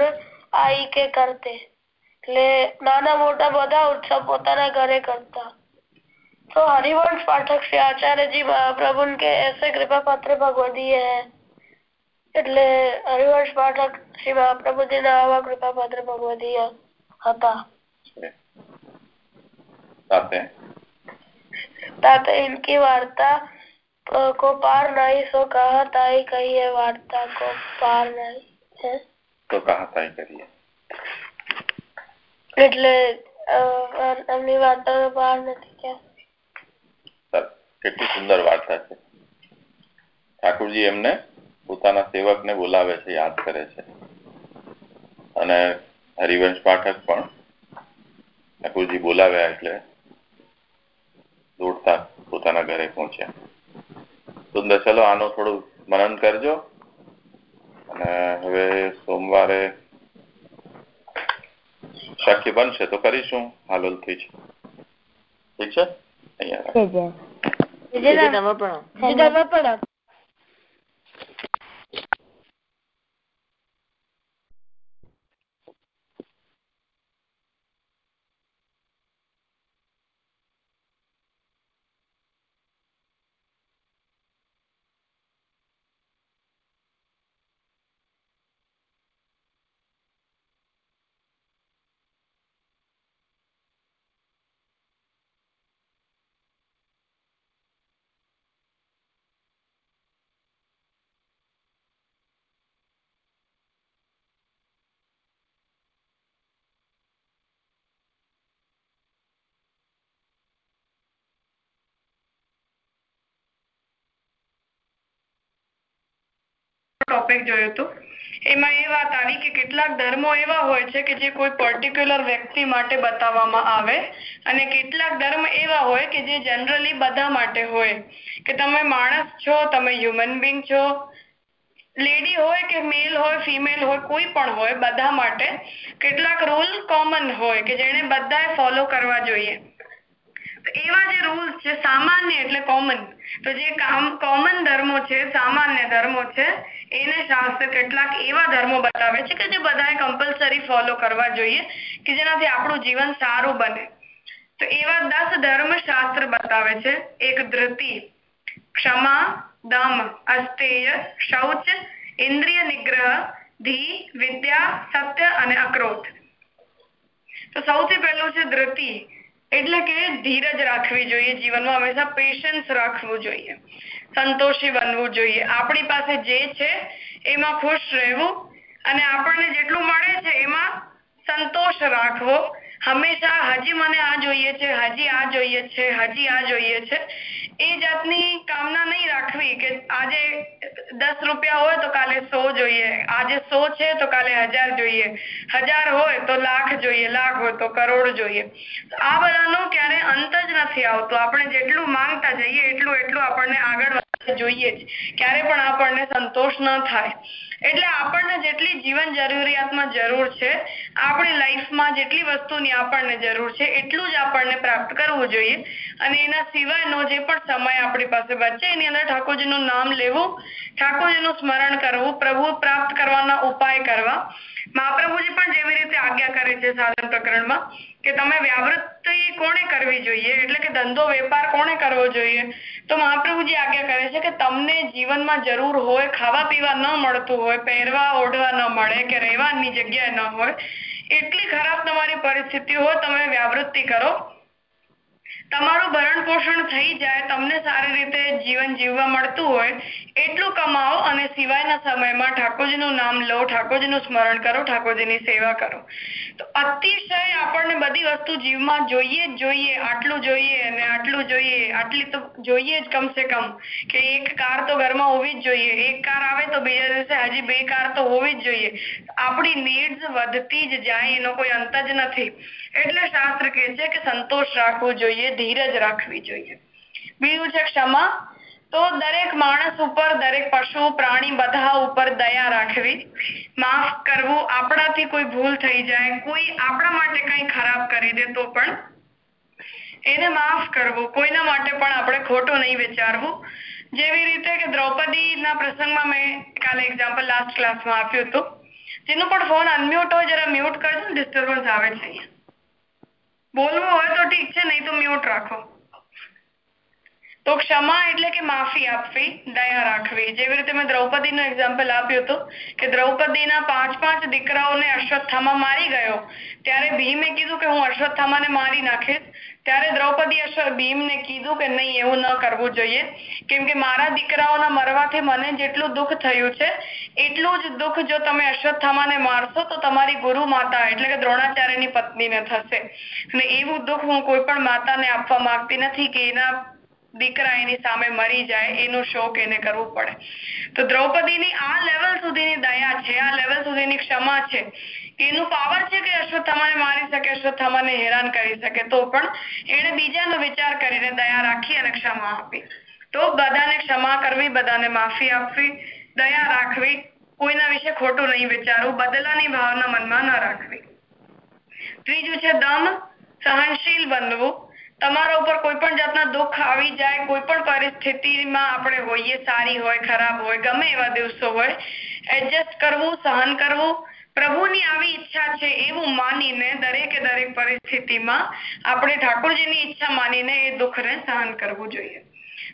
આઈ કે કરતે એટલે નાના મોટા બધા ઉત્સવ પોતાના ઘરે કરતા तो हरिवंश पाठक से आचार्य जी महाप्रभु के ऐसे कृपा पत्र भगवदीय है એટલે હરિવંશ પાઠક શ્રી મહાપ્રભુજી ના આવા કૃપા પાત્ર ભગવદીય હતા સાથે ताते इनकी वार्ता को पार नहीं सो कहा ताई कहिए वार्ता को पार नहीं है તો કહા તાઈ કરીએ એટલે એમની વાર્તા પાર નથી ક્યાં કેટલી સુંદર વાર્તા છે ઠાકોરજી એમને પોતાના સેવકને બોલાવે છે યાદ કરે છે અને હરિવંશ પાઠક પણ ઠાકોરજી બોલાવ્યા એટલે દોડતા પોતાના ઘરે પહોંચ્યા સુંદર ચલો આનો થોડું મનન કરજો. અને હવે સોમવારે શક્ય બનશે તો કરીશું. હાલોલથી જ. ઠીક છે? અહીંયા ટોપિક જોયું હતું એમાં એ વાત આવી કે કેટલાક ધર્મો એવા હોય છે કે જે કોઈ પર્ટિક્યુલર વ્યક્તિ માટે બતાવવામાં આવે અને કેટલાક ધર્મ એવા હોય કે જે જનરલી બધા માટે હોય. કે તમે માણસ છો, તમે હ્યુમન બિંગ છો લેડી હોય કે મેલ હોય ફિમેલ હોય, કોઈ પણ હોય, બધા માટે કેટલાક રૂલ કોમન હોય કે જેને બધાએ ફોલો કરવા જોઈએ. એવા જે રૂલ્સ છે, સામાન્ય એટલે કોમન તો જે કોમન ધર્મો છે, સામાન્ય ધર્મો છે, એને શાસ્ત્ર કેટલાક એવા ધર્મો બતાવે છે કે જે બધાએ કમ્પલસરી ફોલો કરવા જોઈએ શાસ્ત્ર બતાવે છે. એક ધૃતિ ક્ષમા, દમ, અસ્તેય, શૌચ, ઇન્દ્રિય નિગ્રહ ધી વિદ્યા, સત્ય અને અક્રોધ. તો સૌથી પહેલું છે ધૃતિ એટલે કે ધીરજ રાખવી જોઈએ જીવનમાં, હંમેશા પેશન્સ રાખવું જોઈએ, સંતોષી બનવું જોઈએ. આપણી પાસે જે છે, એમાં ખુશ રહેવું અને આપણને જેટલું મળે છે, એમાં સંતોષ રાખવો. હંમેશા હજી મને આ જોઈએ છે, હજી આ જોઈએ છે, હજી આ જોઈએ છે. એ જાતની કામના નહીં રાખવી કે આજે દસ રૂપિયા હોય તો કાલે સો જોઈએ, આજે સો છે તો કાલે હજાર જોઈએ, હજાર હોય તો લાખ જોઈએ, લાખ હોય તો કરોડ જોઈએ. આ બધાનો ક્યારે અંત જ નથી આવતો. આપણે જેટલું માંગતા જઈએ એટલું એટલું આપણને આગળ જોઈએ જ ક્યારે પણ આપણને સંતોષ ન થાય. એટલે આપણને જેટલી જીવન જરૂરિયાતમાં જરૂર છે, આપણી લાઈફમાં જેટલી વસ્તુની આપણને જરૂર છે, એટલું જ આપણને પ્રાપ્ત કરવું જોઈએ. અને એના સિવાયનો જે પણ સમય આપણી પાસે બચે, એની અંદર ઠાકોરજીનું નામ લેવું, ઠાકોરજીનું સ્મરણ કરવું પ્રભુ પ્રાપ્ત કરવાના ઉપાય કરવા. મહાપ્રભુજી પણ જેવી રીતે આજ્ઞા કરે છે સાધન પ્રકરણમાં. કે તમે વ્યાવૃત્તિ કોણે કરવી જોઈએ? એટલે કે ધંધો વેપાર કોણે કરવો જોઈએ? તો મહાપ્રભુજી આજ્ઞા કરે છે કે તમને જીવનમાં જરૂર હોય, ખાવા પીવા ન મળતું હોય, પહેરવા, ઓઢવા ન મળે, કે રહેવાની જગ્યા ન હોય, એટલી ખરાબ તમારી પરિસ્થિતિ હોય, તમે વ્યાવૃત્તિ કરો. તમારું ભરણ પોષણ થઈ જાય, તમને સારી રીતે જીવન જીવવા મળતું હોય, એટલું કમાવો અને સિવાયના સમયમાં ઠાકોરજીનું નામ લો, ઠાકોરજીનું સ્મરણ કરો, ઠાકોરજીની સેવા કરો. અતિશય આપણને બધી વસ્તુ જીવમાં જોઈએ જ જોઈએ, આટલું જોઈએ અને આટલું જોઈએ, આટલી તો જોઈએ જ કમસે કમ કે એક કાર તો ઘરમાં હોવી જ જોઈએ, એક કાર આવે તો બીજા દિવસે હજી બે કાર તો હોવી જ જોઈએ. આપણી નીડ્સ વધતી જ જાય, એનો કોઈ અંત જ નથી. એટલે શાસ્ત્ર કહે છે કે સંતોષ રાખવો જોઈએ, ધીરજ રાખવી જોઈએ. બીજું છે ક્ષમા. તો દરેક માણસ ઉપર, દરેક પશુ, પ્રાણી બધા ઉપર દયા રાખવી, માફ કરવું આપણાથી કોઈ ભૂલ થઈ જાય, કોઈ આપણા માટે કંઈ ખરાબ કરી દે તો પણ એને માફ કરવું, કોઈના માટે પણ આપણે ખોટું નહીં વિચારવું. જેવી રીતે કે દ્રૌપદીના પ્રસંગમાં મેં કાલે એક્ઝામ્પલ લાસ્ટ ક્લાસમાં આપ્યું હતું. જેનો પણ ફોન અનમ્યુટ હોય, જરા મ્યુટ કરજો ડિસ્ટર્બન્સ આવે છે બોલવું હોય તો ઠીક નહીં તો મ્યુટ રાખો. તો ક્ષમા એટલે કે માફી આપવી, દયા રાખવી. જેવી રીતે મેં દ્રૌપદીનું એક્ઝામ્પલ આપ્યું હતું કે દ્રૌપદીના પાંચ પાંચ દીકરાઓને અશ્વત્થામા મારી ગયો. ત્યારે ભીમે કીધું કે હું અશ્વત્થામાને મારી નાખીશ. ત્યારે દ્રૌપદી ભીમને કીધું કે નહીં, એવું ન કરવું જોઈએ. કેમ કે મારા દીકરાઓના મરવાથી મને જેટલું દુઃખ થયું છે, એટલું જ દુઃખ જો તમે અશ્વત્થામાને મારશો તો તમારી ગુરુ માતા એટલે કે દ્રોણાચાર્યની પત્નીને થશે. અને એવું દુઃખ હું કોઈ પણ માતાને આપવા માંગતી નથી કે એના દીકરા એની સામે મરી જાય, એનો શોક એને કરવું પડે. તો દ્રૌપદીની આ લેવલ સુધીની દયા છે, આ લેવલ સુધીની ક્ષમા છે, એનું પાવર છે કે અશ્વત્થામાને મારી શકે, અશ્વત્થામાને હેરાન કરી શકે, તો પણ ક્ષમા આપી. તો બધાને ક્ષમા કરવી, બધાને માફી આપવી, દયા રાખવી, કોઈના વિશે ખોટું નહીં વિચારવું, બદલાની ભાવના મનમાં ન રાખવી. ત્રીજું છે દમ સહનશીલ બનવું. તમારા ઉપર કોઈ પણ જાતના દુઃખ આવી જાય, કોઈ પણ પરિસ્થિતિમાં આપણે હોઈએ, સારી હોય, ખરાબ હોય, ગમે એવા દિવસો હોય એડજસ્ટ કરવું, સહન કરવું, પ્રભુની આવી ઈચ્છા છે એવું માનીને દરેકે દરેક પરિસ્થિતિમાં આપણે ઠાકોરજીની ઈચ્છા માનીને એ દુઃખને સહન કરવું જોઈએ.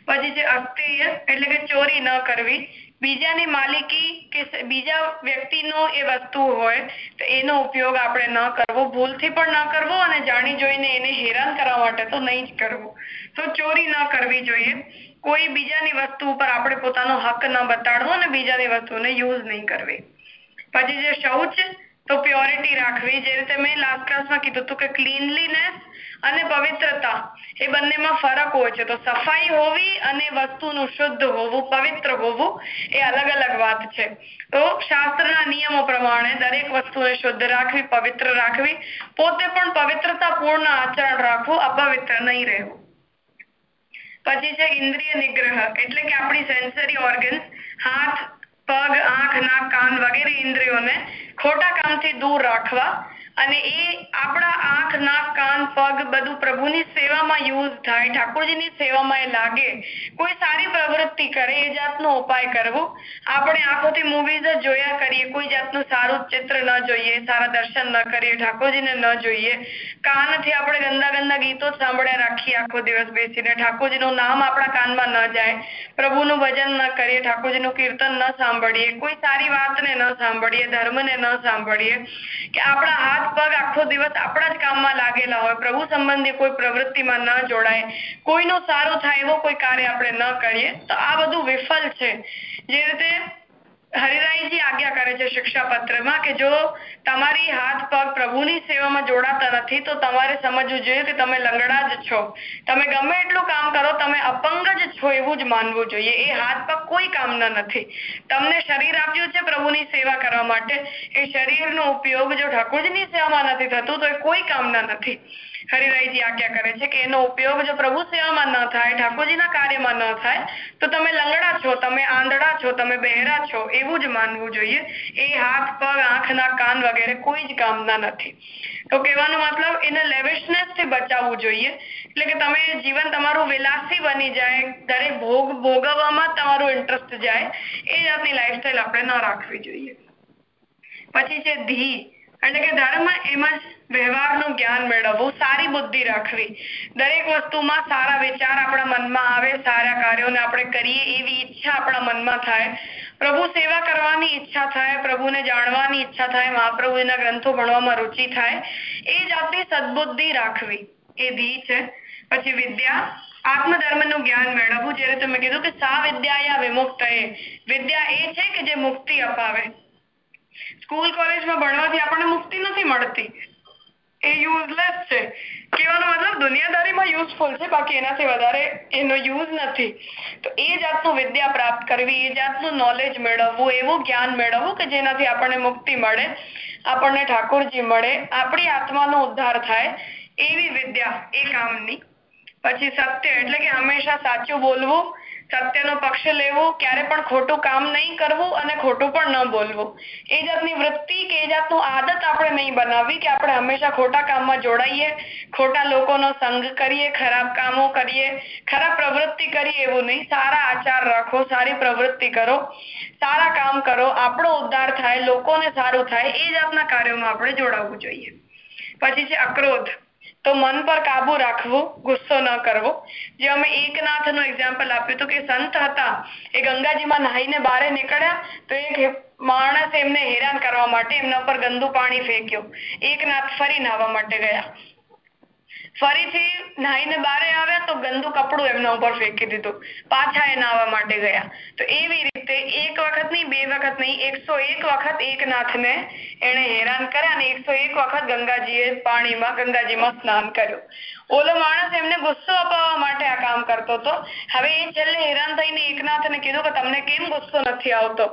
પછી છે અસ્થેય એટલે કે ચોરી ન કરવી. બીજાની માલિકી કે બીજા વ્યક્તિનો એ વસ્તુ હોય, તો એનો ઉપયોગ આપણે ન કરવો, ભૂલથી પણ ન કરવો અને જાણી જોઈને એને હેરાન કરવા માટે તો નહીં જ કરવું. તો ચોરી ન કરવી જોઈએ. કોઈ બીજાની વસ્તુ ઉપર આપણે પોતાનો હક ન બતાડવો અને બીજાની વસ્તુને યુઝ નહીં કરવી. પછી જે શૌચ, તો પ્યોરિટી રાખવી. જે રીતે મેં લાસ્ટ કીધું હતું કે ક્લીનલીનેસ અને પવિત્રતા. એ બંનેમાં ફરક હોય છે. તો સફાઈ હોવી અને વસ્તુનું શુદ્ધ હોવું, પવિત્ર હોવું એ અલગ અલગ વાત છે. તો શાસ્ત્રના નિયમો પ્રમાણે દરેક વસ્તુને શુદ્ધ રાખવી, પવિત્ર રાખવી, પોતે પણ પવિત્રતા પૂર્ણ આચરણ રાખવું, અપવિત્ર નહીં રહેવું. પછી છે ઇન્દ્રિય નિગ્રહ. એટલે કે આપણી સેન્સરી ઓર્ગન્સ હાથ, પગ, આંખ, નાક, કાન વગેરે ઇન્દ્રિયોને ખોટા કામથી દૂર રાખવા અને એ આપણા આંખ, નાક, કાન, પગ બધું પ્રભુની સેવામાં યુઝ થાય, ઠાકોરજીની સેવામાં એ લાગે. કોઈ સારી પ્રવૃત્તિ કરે, એ જાતનો ઉપાય કરવો. આપણે આંખોથી મૂવીઝ જ જોયા કરીએ, કોઈ જાતનું સારું ચિત્ર ન જોઈએ, સારા દર્શન ન કરીએ, ઠાકોરજીને ન જોઈએ. કાનથી આપણે ગંદા ગંદા ગીતો સાંભળ્યા રાખીએ આખો દિવસ બેસીને. ઠાકોરજીનું નામ આપણા કાનમાં ન જાય. પ્રભુનું ભજન ન કરીએ, ઠાકોરજીનું કીર્તન ન સાંભળીએ. કોઈ સારી વાતને ન સાંભળીએ, ધર્મને ન સાંભળીએ. કે આપણા હાથ પગ આખો દિવસ આપણા જ કામમાં લાગેલા હોય. પ્રભુ સંબંધી કોઈ પ્રવૃત્તિમાં ન જોડાય. કોઈનું સારું થાય એવો કોઈ કાર્ય આપણે ન કરીએ. તો આ બધું વિફલ છે. જે રીતે હરિરાયજી આજ્ઞા કરે છે શિક્ષા પત્રમાં કે જો તમારી હાથ પગ પ્રભુની સેવામાં જોડાતા નથી, તો તમારે સમજવું જોઈએ કે તમે લંગડા જ છો. તમે ગમે એટલું કામ કરો, તમે અપંગ જ છો એવું જ માનવું જોઈએ. એ હાથ પગ કોઈ કામના નથી. તમને શરીર આપ્યું છે પ્રભુની સેવા કરવા માટે. એ શરીરનો ઉપયોગ જો ઠાકોરજીની સેવામાં નથી થતું, તો એ કોઈ કામના નથી. હરિરાયજી આજ્ઞા કરે છે કે એનો ઉપયોગ જો પ્રભુ સેવામાં ન થાય, ઠાકોરજીના કાર્યમાં ન થાય, તો તમે લંગડા છો, તમે આંધળા છો, તમે બહેરા છો, એવું જ માનવું જોઈએ. એ હાથ, પગ, આંખના કાન વગેરે કોઈ જ કામના નથી. તો કહેવાનો મતલબ એને લેવિશનેસથી બચાવવું જોઈએ. એટલે કે તમે જીવન તમારું વિલાસી બની જાય દરેક ભોગ, ભોગવવામાં તમારું ઇન્ટરેસ્ટ જાય, એ જાતની લાઈફસ્ટાઈલ આપણે ન રાખવી જોઈએ. પછી છે ધી. એટલે કે ધર્મ એમાં વ્યવહારનું જ્ઞાન મેળવવું, સારી બુદ્ધિ રાખવી. દરેક વસ્તુમાં સારા વિચાર આપણા મનમાં આવે, સારા કાર્યોને આપણે કરીએ એવી ઈચ્છા આપણા મનમાં થાય. પ્રભુ સેવા કરવાની ઈચ્છા થાય, પ્રભુને જાણવાની ઈચ્છા થાય, મહાપ્રભુના ગ્રંથો ભણવામાં રુચિ થાય. એ જાતની સદબુદ્ધિ રાખવી એ ધી છે. પછી વિદ્યા, આત્મધર્મનું જ્ઞાન મેળવવું જે રીતે મેં કીધું કે સા વિદ્યા વિમુક્ત એ વિદ્યા એ છે કે જે મુક્તિ અપાવે. સ્કૂલ, કોલેજમાં ભણવાથી આપણને મુક્તિ નથી મળતી. એ યુઝલેસ છે. કહેવાનો મતલબ દુનિયાદારીમાં યુઝફુલ છે, બાકી એનાથી વધારે એનો યુઝ નથી. તો એ જાતનું વિદ્યા પ્રાપ્ત કરવી, એ જાતનું નોલેજ મેળવવું, એવું જ્ઞાન મેળવવું કે જેનાથી આપણને મુક્તિ મળે, આપણને ઠાકોરજી મળે, આપણી આત્માનો ઉદ્ધાર થાય, એવી વિદ્યા એ કામની. પછી સત્ય એટલે કે હંમેશા સાચું બોલવું સત્યનો પક્ષ લેવો, ક્યારે પણ ખોટું કામ નહીં કરવું અને ખોટું પણ ન બોલવું. એ જાતની વૃત્તિ કે એ જાતનું આદત આપણે નહીં બનાવવી કે આપણે હંમેશા ખોટા કામમાં જોડાઈએ, ખોટા લોકોનો સંગ કરીએ, ખરાબ કામો કરીએ, ખરાબ પ્રવૃત્તિ કરીએ એવું નહીં. સારા આચાર રાખો, સારી પ્રવૃત્તિ કરો, સારા કામ કરો, આપણો ઉદ્ધાર થાય, લોકોને સારું થાય, એ જાતના કાર્યોમાં આપણે જોડાવવું જોઈએ. પછી છે અક્રોધ. તો મન પર કાબુ રાખવું, ગુસ્સો ન કરવો. જે અમે એકનાથનું એક્ઝામ્પલ આપ્યું હતું કે સંત હતા, એ ગંગાજીમાં નાહીને બારે નીકળ્યા, તો એક માણસ એમને હેરાન કરવા માટે એમના પર ગંદુ પાણી ફેંક્યું. એકનાથ ફરી નાહવા માટે ગયા. ફરીથી નાહીને બારે આવ્યા તો ગંદુ કપડું એમના ઉપર ફેંકી દીધું. પાછા એ નાહવા માટે ગયા. તો એવી રીતે એક વખત નહીં, બે વખત નહીં, એકસો એક વખત એકનાથને એને હેરાન કર્યા અને એકસો એક વખત ગંગાજીએ પાણીમાં, ગંગાજીમાં સ્નાન કર્યું. ઓલો માણસ એમને ગુસ્સો અપાવવા માટે આ કામ કરતો હતો. હવે એ છેલ્લે હેરાન થઈને એકનાથને કીધું કે તમને કેમ ગુસ્સો નથી આવતો?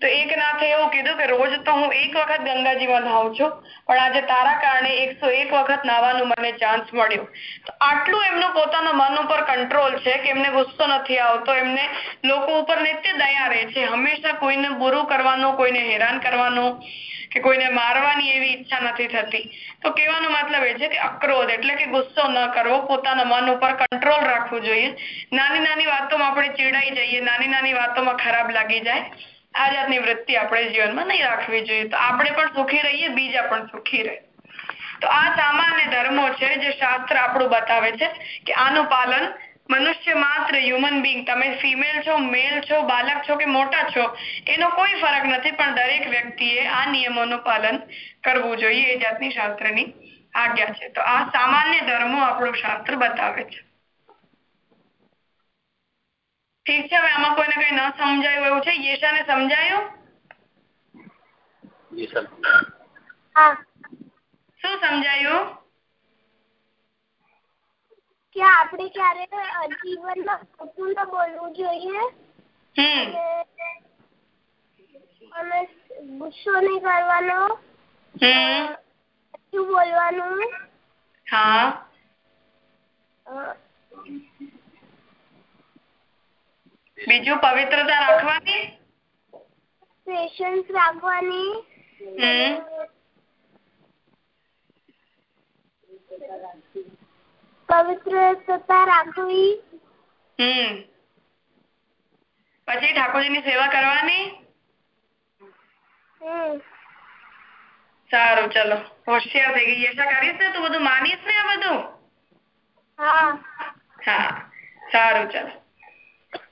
તો એકનાથે એવું કીધું કે રોજ તો હું એક વખત ગંગાજીમાં નાહું છું, પણ આજે તારા કારણે એકસો એક વખત નાહવાનું મને ચાન્સ મળ્યો. તો આટલું એમનું પોતાના મન ઉપર કંટ્રોલ છે કે એમને ગુસ્સો નથી આવતો, એમને લોકો ઉપર નિત્ય દયા રહે છે. હંમેશા કોઈને બુરું કરવાનું, કોઈને હેરાન કરવાનું કે કોઈને મારવાની એવી ઈચ્છા નથી થતી. તો કહેવાનો મતલબ એ છે કે અક્રોધ એટલે કે ગુસ્સો ન કરવો, પોતાના મન ઉપર કંટ્રોલ રાખવું જોઈએ. નાની નાની વાતોમાં આપણે ચીડાઈ જઈએ, નાની નાની વાતોમાં ખરાબ લાગી જાય. આ જાતની વૃત્તિ આપણે જીવનમાં નહીં રાખવી જોઈએ. તો આપણે પણ સુખી રહીએ, બીજા પણ સુખી રહે. તો આ સામાન્ય ધર્મો છે જે શાસ્ત્ર આપણું બતાવે છે કે આનું પાલન મનુષ્ય માત્ર હ્યુમન બિંગ તમે ફિમેલ છો મેલ છો બાલક છો કે મોટા છો એનો કોઈ ફરક નથી પણ દરેક વ્યક્તિએ આ નિયમોનું પાલન કરવું જોઈએ એ જાતની શાસ્ત્રની આજ્ઞા છે. તો આ સામાન્ય ધર્મો આપણું શાસ્ત્ર બતાવે છે. ઠીક છે હવે આમાં કોઈને કઈ ન સમજાયું એવું છે? યેશાને સમજાયું? શું સમજાયું? કે આપણે ક્યારે જીવનમાં ખોટું ન બોલવું જોઈએ? અને ગુસ્સો નહીં કરવાનો સાચું બોલવાનું? હા. બીજું પવિત્રતા રાખવાની? પેશન્સ રાખવાની. હમ. પવિત્રતા રાખવી હમ. પછી ઠાકોરજીની સેવા કરવાની? હમ. સારું ચલો. હોશિયાર થઈ ગઈ. યશા કરીશ ને? તું બધું માનીશ ને આ બધું? હા. હા. સારું ચાલો.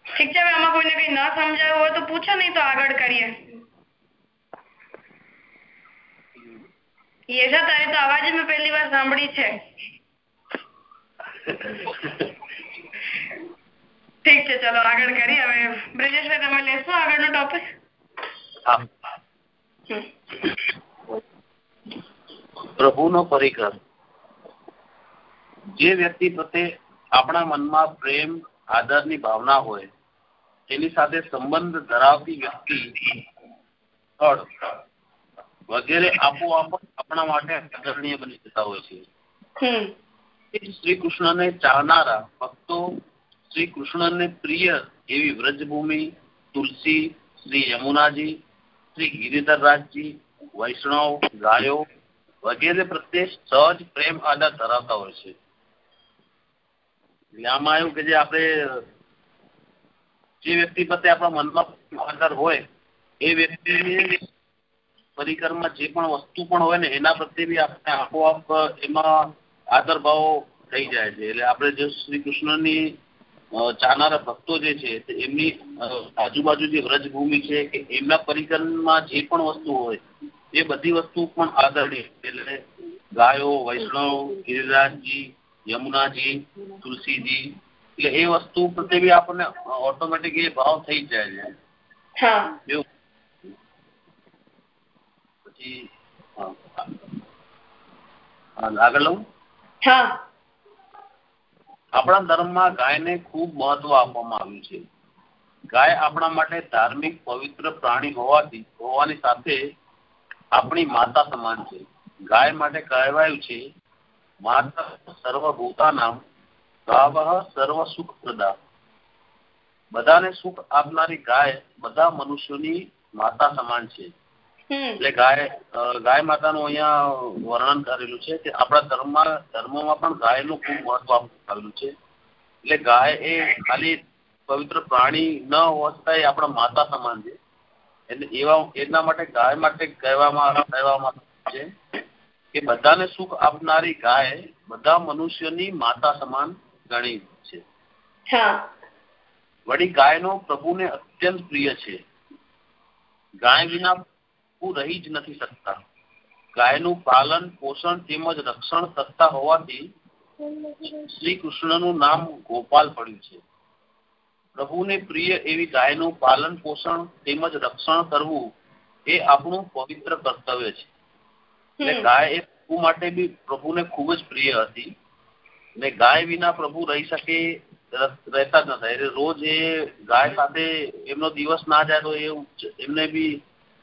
ઠીક છે હવે આમાં કોઈને કઈ ન સમજાયું હોય તો પૂછો નહીં તો આગળ કરીએ. યશા તારી તો અવાજ મેં પહેલી વાર સાંભળી છે. ઠીક છે ચલો આગળ કરીએ હવે બ્રિજેશભાઈ તમે લેશો આગળનો ટોપિક પ્રભુનો પરિકર. જે વ્યક્તિ પ્રત્યે આપણા મનમાં પ્રેમ આદરની ભાવના હોય તેની સાથે સંબંધ ધરાવતી વ્યક્તિ સ્થળ વગેરે આપોઆપ આપણા માટે આદરણીય બની જતા હોય છે. હમ શ્રી કૃષ્ણને ચાહનારા ભક્તો શ્રી કૃષ્ણને પ્રિય એવી વ્રજભૂમિ, તુલસી, શ્રી યમુનાજી, શ્રી ગિરિધરરાજજી, વૈષ્ણવ, ગાયો વગેરે પ્રત્યે સહજ પ્રેમ આદર ધરાવતા હોય છે. આમાં એવું કે જે આપણે જે વ્યક્તિ પ્રત્યે આપણા મનમાં આદર હોય, એ વ્યક્તિ પરિકરમાં જે પણ વસ્તુ પણ હોય ને એના પ્રત્યે બી આપણે આપોઆપ એમાં આદર ભાવ થઈ જાય છે. એટલે આપણે જે શ્રી કૃષ્ણની ચાહનારા ભક્તો જે છે એમની આજુબાજુ જે વ્રજભૂમિ છે કે એમના પરિકરમાં જે પણ વસ્તુ હોય એ બધી વસ્તુ પણ આદરણીય. એટલે ગાયો વૈષ્ણવ ગિરિરાજજી યમુનાજી તુલસીજી એટલે એ વસ્તુ પ્રત્યે બી આપણને ઓટોમેટિક એ ભાવ થઈ જાય છે. પછી આગળ લઉં? આપણા ધર્મમાં ગાયને ખૂબ મહત્વ આપવામાં આવ્યું છે. ગાય આપણા માટે ધાર્મિક, પવિત્ર પ્રાણી હોવાથી, હોવાની સાથે આપણી માતા સમાન છે. ગાય માટે કહેવાયું છે, માતા સર્વભૂતાનામ, ગાવઃ સર્વ સુખ પ્રદા બધાને સુખ આપનારી ગાય બધા મનુષ્યોની માતા સમાન છે. એટલે ગાય ગાય માતાનું અહીંયા વર્ણન કરેલું છે કે આપણા ધર્મમાં ધર્મમાં પણ ગાયનું ખૂબ મહત્વ આવેલું છે. એટલે ગાય એ ખાલી પવિત્ર પ્રાણી ન હોવા છતાં એ આપણા માતા સમાન છે. એટલે એવા એટલા માટે ગાય માટે કહેવામાં કહેવામાં છે કે બધાને સુખ આપનારી ગાય બધા મનુષ્યોની માતા સમાન ગણી છે. હા. વળી ગાયનો પ્રભુને અત્યંત પ્રિય છે. ગાય વિના પ્રભુ રહી જ નથી શકતા. ગાયનું પાલન પોષણ તેમજ રક્ષણ કરતા હોવાથી શ્રી કૃષ્ણનું નામ ગોપાલ પડ્યું છે. પ્રભુને પ્રિય એવી ગાયનું પાલન પોષણ તેમજ રક્ષણ કરવું એ આપણું પવિત્ર કર્તવ્ય છે. એટલે ગાય એ પ્રભુ માટે બી પ્રભુને ખૂબ જ પ્રિય હતી. ને ગાય વિના પ્રભુ રહી શકે રહેતા જ નતા એટલે રોજ એ ગાય સાથે એમનો દિવસ ના જાય તો એ એમને બી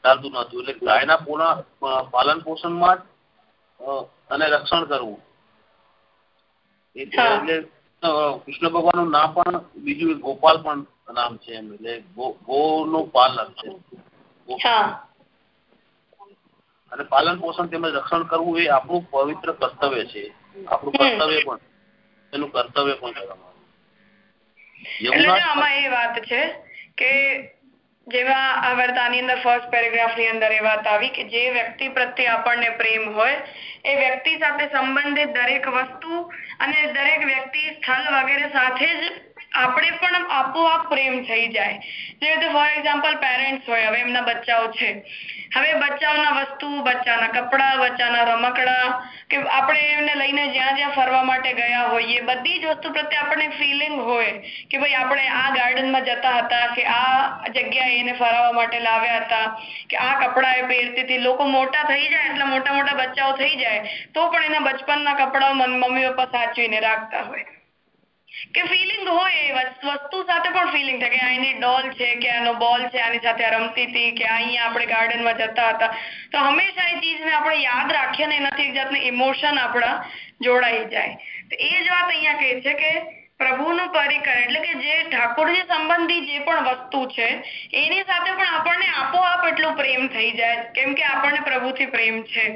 ચાલતું નતું એટલે ગાયના પૂર્ણ પાલન પોષણમાં જ અને રક્ષણ કરવું. એટલે કૃષ્ણ ભગવાનનું નામ પણ બીજું ગોપાલ પણ નામ છે એમ. એટલે ગો નું પાલન છે. અને પાલન પોષણ તેમજ રક્ષણ કરવું એ આપણું પવિત્ર કર્તવ્ય છે. આપણું કર્તવ્ય પણ એનું કર્તવ્ય પણ કરવામાં આમાં એ વાત છે કે જેમાં આ વાર્તાની અંદર ફર્સ્ટ પેરેગ્રાફની અંદર એ વાત આવી કે જે વ્યક્તિ પ્રત્યે આપણને પ્રેમ હોય, એ વ્યક્તિ સાથે સંબંધિત દરેક વસ્તુ અને દરેક વ્યક્તિ સ્થળ વગેરે સાથે જ આપણે પણ આપોઆપ પ્રેમ થઈ જાય. જે રીતે ફોર એક્ઝામ્પલ પેરેન્ટ્સ હોય, હવે એમના બચ્ચાઓ છે. હવે બચ્ચાઓના વસ્તુ, બચ્ચાના કપડા, બચ્ચાના રમકડા, કે આપણે એમને લઈને જ્યાં જ્યાં ફરવા માટે ગયા હોઈએ, બધી જ વસ્તુ પ્રત્યે આપણને ફિલિંગ હોય કે ભાઈ આપણે આ ગાર્ડનમાં જતા હતા, કે આ જગ્યાએ એને ફરવા માટે લાવ્યા હતા, કે આ કપડા એ પહેરતી હતી. લોકો મોટા થઈ જાય, એટલે મોટા મોટા બચ્ચાઓ થઈ જાય, તો પણ એના બચપનના કપડાઓ મમ્મી પપ્પા સાચવીને રાખતા હોય. કે ફિલિંગ હોય વસ્તુ સાથે પણ ફિલિંગ થાય કે એની ડોલ છે, કે આનો બોલ છે, આની સાથે રમતી હતી, કે અહીંયા આપણે ગાર્ડનમાં જતા હતા. તો હંમેશા એ ચીજને આપણે યાદ રાખીએ ને એનાથી એક જાતનું ઇમોશન આપણા જોડાઈ જાય. તો એ જ વાત અહીંયા કહે છે કે પ્રભુનું પરિકર એટલે કે જે ઠાકોરજી સંબંધી જે પણ વસ્તુ છે, એની સાથે પણ આપણને આપોઆપ એટલો પ્રેમ થઈ જાય, કેમ કે આપણને પ્રભુથી પ્રેમ છે.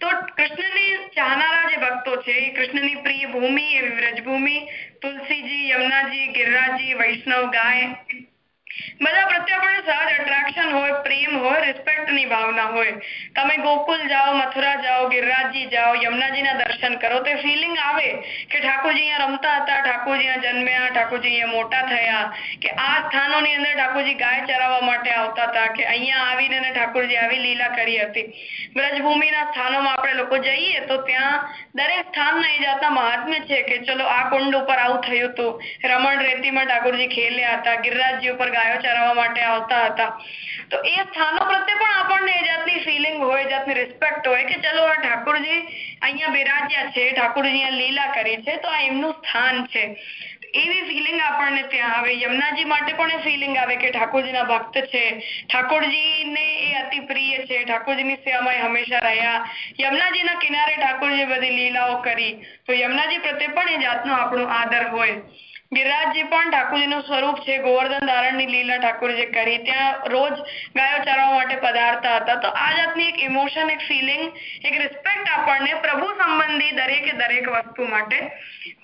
તો કૃષ્ણની ચાહનારા જે ભક્તો છે, એ કૃષ્ણની પ્રિય ભૂમિ, એવી વ્રજભૂમિ, તુલસીજી, યમુનાજી ગિરરાજી વૈષ્ણવ ગાય બધા પ્રત્યે સહજ અટ્રેક્શન હોય, પ્રેમ હોય રિસ્પેક્ટની ભાવના હોય. તમે ગોકુલ જાઓ, મથુરા જાઓ, ગિરિરાજજી જાઓ, યમુનાજીના દર્શન કરો, તો ફિલિંગ આવે કે ઠાકોરજી અહીંયા રમતા હતા, ઠાકોરજી અહીંયા જન્મ્યા, ઠાકોરજી અહીંયા મોટા થયા, કે આ સ્થાનોની અંદર ઠાકોરજી ગાય ચરાવવા માટે આવતા હતા, કે અહીંયા આવીને ઠાકોરજી આવી લીલા કરી હતી. બ્રજભૂમિના સ્થાનોમાં આપણે લોકો જઈએ તો ત્યાં દરેક સ્થાનના એ જાતના મહાત્મ્ય છે કે ચલો આ કુંડ ઉપર આવું થયું હતું. રમણ રેતીમાં ઠાકોરજી ખેલ્યા હતા, ગિરરાજજી ઉપર ગાયો ચરાવવા માટે આવતા હતા. તો એ સ્થાનો પ્રત્યે પણ આપણને એ જાતની ફિલિંગ હોય જાતની રિસ્પેક્ટ હોય કે ચલો આ ઠાકોરજી અહીંયા બિરાજ્યા છે, ઠાકોરજી અહીંયા લીલા કરી છે, તો આ એમનું સ્થાન છે. એવી ફિલિંગ આપણને ત્યાં આવે. યમુનાજી માટે પણ એ ફિલિંગ આવે કે ઠાકોરજીના ભક્ત છે. ઠાકોરજીને એ અતિ પ્રિય છે. ઠાકોરજીની સેવામાં હંમેશા રહ્યા. યમુનાજીના કિનારે ઠાકોરજી બધી લીલાઓ કરી. તો યમુનાજી પ્રત્યે પણ એ જાતનો આપણો આદર હોય. ગિરિરાજજી પણ ઠાકોરજીનું સ્વરૂપ છે. ગોવર્ધન ધારણની લીલા ઠાકોરજી કરી ત્યાં રોજ ગાયો ચરવા માટે પધારતા હતા. તો આ જાતની એક ઇમોશન એક ફિલિંગ એક રિસ્પેક્ટ આપણને પ્રભુ સંબંધી દરેકે દરેક વસ્તુ માટે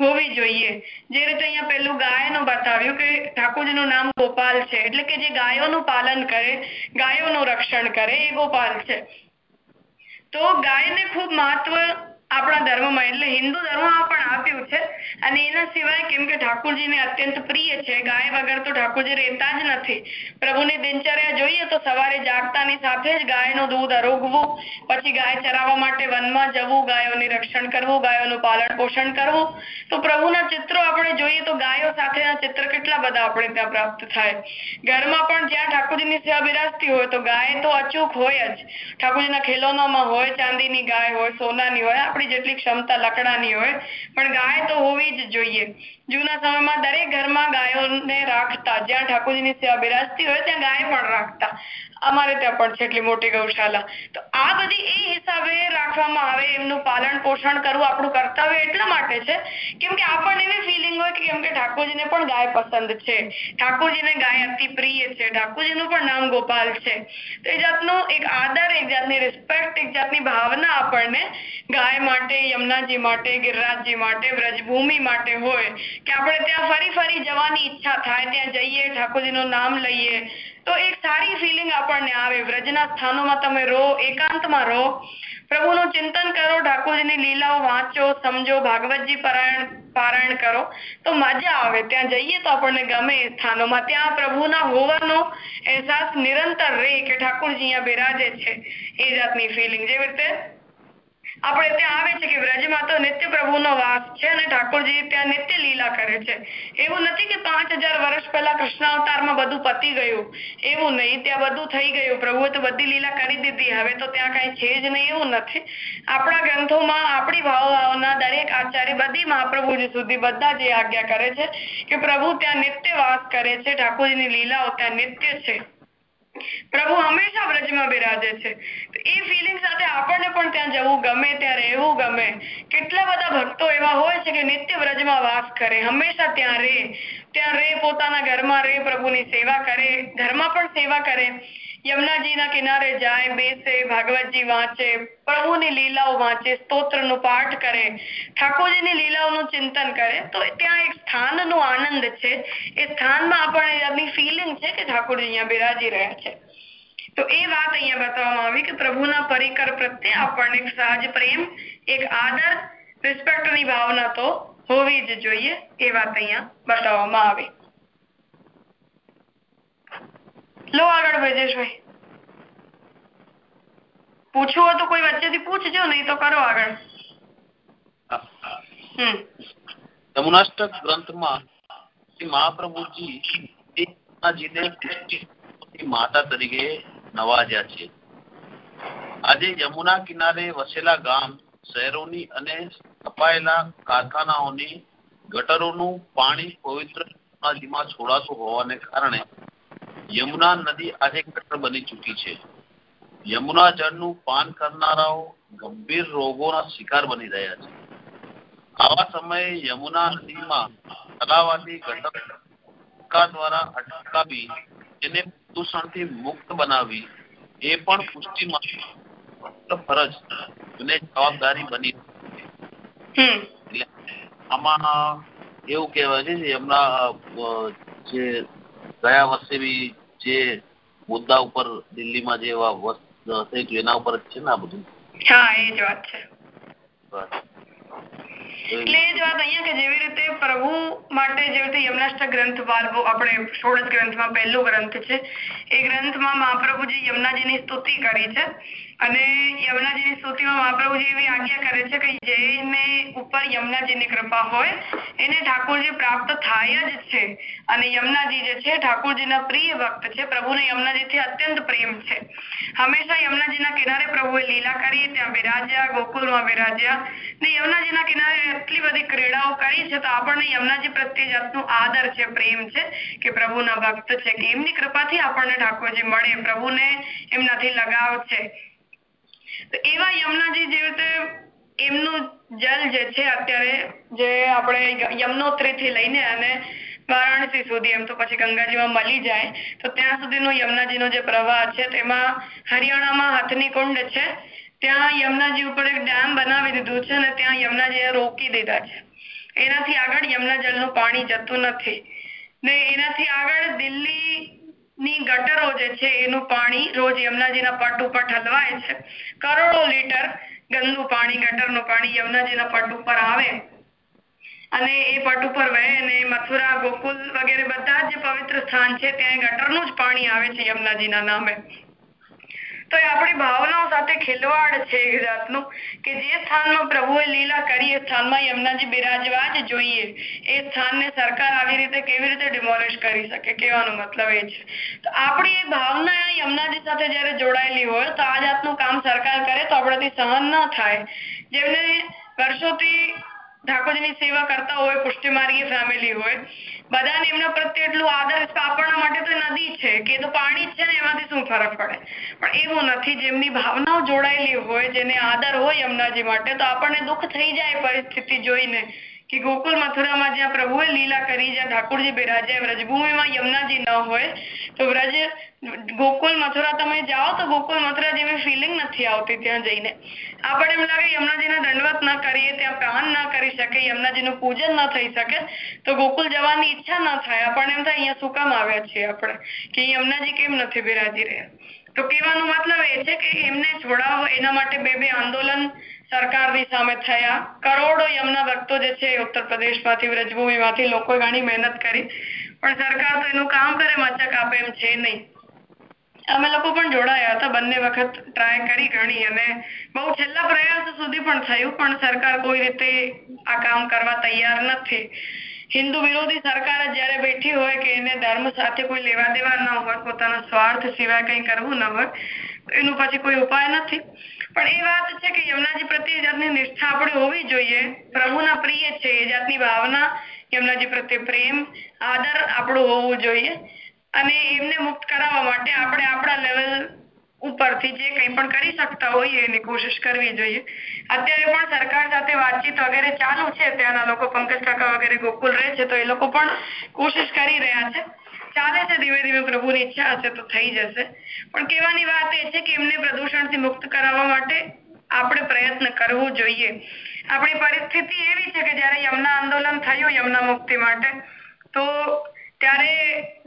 હોવી જોઈએ. જે રીતે અહીંયા પેલું ગાયનું બતાવ્યું કે ઠાકોરજીનું નામ ગોપાલ છે. એટલે કે જે ગાયોનું પાલન કરે, ગાયોનું રક્ષણ કરે એ ગોપાલ છે. તો ગાયને ખૂબ મહત્વ આપણા ધર્મમાં એટલે હિન્દુ ધર્મમાં પણ આપ્યું છે. અને એના સિવાય કેમ કે ઠાકોરજીને અત્યંત પ્રિય છે, ગાય વગર તો ઠાકોરજી રહેતા જ નથી. પ્રભુની દિનચર્યા જોઈએ તો સવારે જાગતાની સાથે જ ગાયનું દૂધ અરોગવું, પછી ગાય ચરાવવા માટે વનમાં જવું, ગાયોની રક્ષણ કરવું, ગાયોનું પાલન પોષણ કરવું. તો પ્રભુના ચિત્રો આપણે જોઈએ તો ગાયો સાથેના ચિત્ર કેટલા બધા આપણે ત્યાં પ્રાપ્ત થાય. ઘરમાં પણ જ્યાં ઠાકોરજીની સેવા બિરાજતી હોય તો ગાય તો અચૂક હોય જ. ઠાકોરજીના ખેલોનામાં હોય, ચાંદીની ગાય હોય, સોનાની હોય આપણી જેટલી ક્ષમતા લકડાની હોય, પણ ગાય તો હોવી જ જોઈએ. જૂના સમયમાં દરેક ઘરમાં ગાયોને રાખતા, જ્યાં ઠાકોરજીની સેવા બિરાજતી હોય, ત્યાં ગાય પણ રાખતા. અમારે ત્યાં પણ છે એટલી મોટી ગૌશાલા. તો આ બધી એ હિસાબે રાખવામાં આવે, એમનું પાલન પોષણ કરવું આપણું કર્તવ્ય એટલા માટે છે, કેમ કે આપણને એવી ફિલિંગ હોય કે કેમ કે ઠાકોરજીને પણ ગાય પસંદ છે. ઠાકોરજીને ગાય અતિ પ્રિય છે, ઠાકોરજીનું પણ નામ ગોપાલ છે. તો એ જાતનું એક આદર, એક જાતની રિસ્પેક્ટ એક જાતની ભાવના આપણને ગાય માટે, યમુનાજી માટે, ગિરિરાજજી માટે, વ્રજભૂમિ માટે હોય, કે આપણે ત્યાં ફરી ફરી જવાની ઈચ્છા થાય, ત્યાં જઈએ, ઠાકોરજીનું નામ લઈએ તો એક સારી ફિલિંગ આપણને આવે. વ્રજના સ્થાનોમાં તમે રહો, એકાંતમાં રહો. પ્રભુનું ચિંતન કરો, ઠાકોરજીની લીલાઓ વાંચો, સમજો, ભાગવતજી પારાયણ પારાયણ કરો. તો મજા આવે. ત્યાં જઈએ તો આપણને ગમે એ સ્થાનોમાં. ત્યાં પ્રભુના હોવાનો અહેસાસ નિરંતર રહે કે ઠાકોરજી અહીંયા બિરાજે છે. એ જાતની ફિલિંગ જેવી રીતે આપણે ત્યાં આવે છે કે વ્રજમાં તો નિત્ય પ્રભુનો વાસ છે અને ઠાકોરજી ત્યાં નિત્ય લીલા કરે છે. એવું નથી કે પાંચ હજાર વર્ષ પહેલા કૃષ્ણ અવતારમાં બધું પતી ગયું. એવું નહીં, ત્યાં બધું થઈ ગયું. પ્રભુએ તો બધી લીલા કરી દીધી. હવે તો ત્યાં કઈ છે જ નહીં, એવું નથી. આપણા ગ્રંથોમાં આપણી ભાવભાવના દરેક આચાર્ય બધી મહાપ્રભુજી સુધી બધા જે આજ્ઞા કરે છે કે પ્રભુ ત્યાં નિત્ય વાસ કરે છે, ઠાકોરજીની લીલાઓ ત્યાં નિત્ય છે. પ્રભુ હંમેશા વ્રજમાં બિરાજે છે. એ ફિલિંગ સાથે આપણને પણ ત્યાં જવું ગમે, ત્યાં રહેવું ગમે. કેટલા બધા ભક્તો એવા હોય છે કે નિત્ય વ્રજમાં વાસ કરે, હંમેશા ત્યાં રહે. ત્યાં રહે, પોતાના ઘરમાં રહે પ્રભુની સેવા કરે, ઘરમાં પણ સેવા કરે. યમુનાજીના કિનારે જાય, બેસે, ભાગવતજી વાંચે, પ્રભુની લીલાઓ વાંચે, સ્તોત્રનું પાઠ કરે, ઠાકોરજીની લીલાઓનું ચિંતન કરે, તો ત્યાં એક સ્થાનનો આનંદ છે. એ સ્થાનમાં આપણને એની ફિલિંગ છે કે ઠાકોરજી અહીંયા બિરાજી રહ્યા છે. તો એ વાત અહીંયા બતાવવામાં આવી કે પ્રભુના પરિકર પ્રત્યે આપણને એક સહજ પ્રેમ, એક આદર રિસ્પેક્ટની ભાવના તો હોવી જ જોઈએ, એ વાત અહીંયા બતાવવામાં આવી. લો આગળ બ્રજેશભાઈ પૂછવું હોય તો કોઈ વચ્ચેથી પૂછજો, નહીં તો કરો આગળ. હમ. યમુનાષ્ટક ગ્રંથમાં નવાજ્યા છે. આજે યમુના કિનારે વસેલા ગામ, શહેરોની અને સ્થપાયેલા કારખાનાઓની ગટરોનું પાણી પવિત્ર યમુનાજીમાં છોડાતું હોવાને કારણે યમુના નદી આજે કટર બની ચૂકી છે. યમુના જળનું પાન કરનારાઓ ગંભીર રોગોના શિકાર બની રહ્યા છે. આવા સમયે યમુના નદીમાં તલાવાદી ગટર દ્વારા અટકાવી તેને પ્રદૂષણથી મુક્ત બનાવી એ પણ પુષ્ટિ ફરજ અને જવાબદારી બની એટલે આમાં એવું કહેવાય છે એમના જે ગયા વર્ષે બી જે મુદ્દા ઉપર દિલ્હીમાં જે થઈ ગયું એના ઉપર છે ને આ બધું? હા એ જ વાત છે. બસ. એટલે એ જ વાત અહીંયા કે જેવી રીતે પ્રભુ માટે જેવી રીતે યમનાષ્ટક ગ્રંથ બાર આપણે ષોડશ ગ્રંથમાં પહેલો ગ્રંથ છે. એ ગ્રંથમાં મહાપ્રભુજી યમુનાજીની સ્તુતિ કરી છે. અને યમુનાજીની સ્તુતિમાં મહાપ્રભુજી એવી આજ્ઞા કરે છે કે જેને ઉપર યમુનાજીની કૃપા હોય, એને ઠાકોરજી પ્રાપ્ત થાય જ છે. અને યમુનાજી જે છે, ઠાકોરજીના પ્રિય ભક્ત છે. પ્રભુને યમુનાજીથી અત્યંત પ્રેમ છે. હંમેશા યમુનાજીના કિનારે પ્રભુએ લીલા કરી, ત્યાં બિરાજ્યા, ગોકુળમાં બિરાજ્યા. ને યમુનાજીના કિનારે એટલી બધી ક્રીડાઓ કરી છે તો આપણને યમુનાજી પ્રત્યે જાતનું આદર છે, પ્રેમ છે કે પ્રભુના ભક્ત છે. કે એમની કૃપાથી આપણને ઠાકોરજી મળે, પ્રભુને એમનાથી લગાવ છે. એવા યમુનાજી જે રીતે એમનું જલ જે છે અત્યારે જે આપણે યમનોત્રી થી લઈને અને વારાણસી સુધી એમ તો પછી ગંગાજીમાં મળી જાય, તો ત્યાં સુધીનો યમુનાજીનો જે પ્રવાહ છે તેમાં હરિયાણામાં હાથની કુંડ છે, ત્યાં યમુનાજી ઉપર એક ડેમ બનાવી દીધું છે અને ત્યાં યમુનાજીએ રોકી દીધા છે. એનાથી આગળ યમુના જળનું પાણી જતું નથી. ને એનાથી આગળ દિલ્હી ની ગટરો જે છે એનું પાણી રોજ યમુનાજીના પટ ઉપર ઠલવાય છે. કરોડો લીટર ગંદુ પાણી, ગટરનું પાણી યમુનાજીના પટ ઉપર આવે. અને એ પટ ઉપર વહે અને મથુરા, ગોકુલ વગેરે બધા જે પવિત્ર સ્થાન છે, ત્યાં ગટરનું જ પાણી આવે છે યમુનાજીના નામે. તો એ આપણી ભાવનાઓ સાથે ખેલવાડ છે જાતનું કે જે સ્થાનમાં પ્રભુએ લીલા કરી એ સ્થાનમાં યમુનાજી બિરાજવા જ જોઈએ. એ સ્થાનને સરકાર આવી રીતે કેવી રીતે ડિમોલિશ કરી શકે કહેવાનો મતલબ એ છે. તો આપણી ભાવના યમુનાજી સાથે જ્યારે જોડાયેલી હોય તો આ જાતનું કામ સરકાર કરે તો આપણાથી સહન ન થાય. જેમને વર્ષોથી ઠાકોરજીની સેવા કરતા હોય પુષ્ટિ માર્ગી ફેમિલી હોય બધાને એમના પ્રત્યે એટલું આદર આપણા માટે તો નદી છે, કે તો પાણી જ છે ને, એમાંથી શું ફરક પડે? પણ એવું નથી, જેમની ભાવનાઓ જોડાયેલી હોય, જેને આદર હોય એમનાજી માટે, તો આપણને દુઃખ થઈ જાય પરિસ્થિતિ જોઈને. કે ગોકુલ મથુરામાં જ્યાં પ્રભુએ લીલા કરી, જ્યાં ઠાકોરજી બિરાજે, વ્રજભૂમિમાં યમુનાજી ન હોય, તો વ્રજ ગોકુલ મથુરા તમે જાઓ તો ગોકુલ મથુરા જેવી ફિલિંગ નથી આવતી ત્યાં જઈને. આપણે એમ લાગે યમુનાજીને દંડવત ન કરીએ, ત્યાં પાન ન કરી શકે, યમુનાજીનું પૂજન ન થઈ શકે, તો ગોકુલ જવાની ઈચ્છા ન થાય. આપણને એમ થાય, અહીંયા શું કામ આવ્યા છીએ આપણે? કે યમુનાજી કેમ નથી બિરાજી રહ્યા? તો કહેવાનો મતલબ એ છે કે એમને છોડાવો એના માટે બે બે આંદોલન સરકારની સામે થયા. કરોડો યમુના ભક્તો જે છે ઉત્તર પ્રદેશમાંથી, વ્રજભૂમિમાંથી લોકોએ ઘણી મહેનત કરી. પણ સરકાર તો એનું કામ કરે, મચક આપે એમ છે નહીં. અમે લોકો પણ જોડાયા હતા બંને વખત ટ્રાય કરી ઘણી અને બહુ છેલ્લા પ્રયાસ સુધી પણ થયું, પણ સરકાર કોઈ રીતે આ કામ કરવા તૈયાર નથી. હિન્દુ વિરોધી સરકાર જયારે બેઠી હોય કે એને ધર્મ સાથે કોઈ લેવા દેવા ન હોય, પોતાના સ્વાર્થ સિવાય કંઈ કરવું ન હોય એનું પછી કોઈ ઉપાય નથી. પણ એ વાત છે કે યમુનાજી પ્રત્યે જાતની નિષ્ઠા આપણે હોવી જોઈએ. પ્રભુના પ્રિય છે, એ જાતની ભાવના યમુનાજી પ્રત્યે પ્રેમ, આદર આપણું હોવું જોઈએ. અને એમને મુક્ત કરાવવા માટે આપણે આપણા લેવલ ઉપરથી જે કંઈ પણ કરી શકતા હોઈએ એની કોશિશ કરવી જોઈએ. અત્યારે પણ સરકાર સાથે વાતચીત વગેરે ચાલુ છે, ત્યાંના લોકો પંકજ કાકા વગેરે ગોકુલ રહે છે, તો એ લોકો પ્રભુની ઈચ્છા હશે તો થઈ જશે. પણ કહેવાની વાત એ છે કે એમને પ્રદૂષણથી મુક્ત કરાવવા માટે આપણે પ્રયત્ન કરવું જોઈએ. આપણી પરિસ્થિતિ એવી છે કે જ્યારે યમુના આંદોલન થયું યમુના મુક્તિ માટે, તો ત્યારે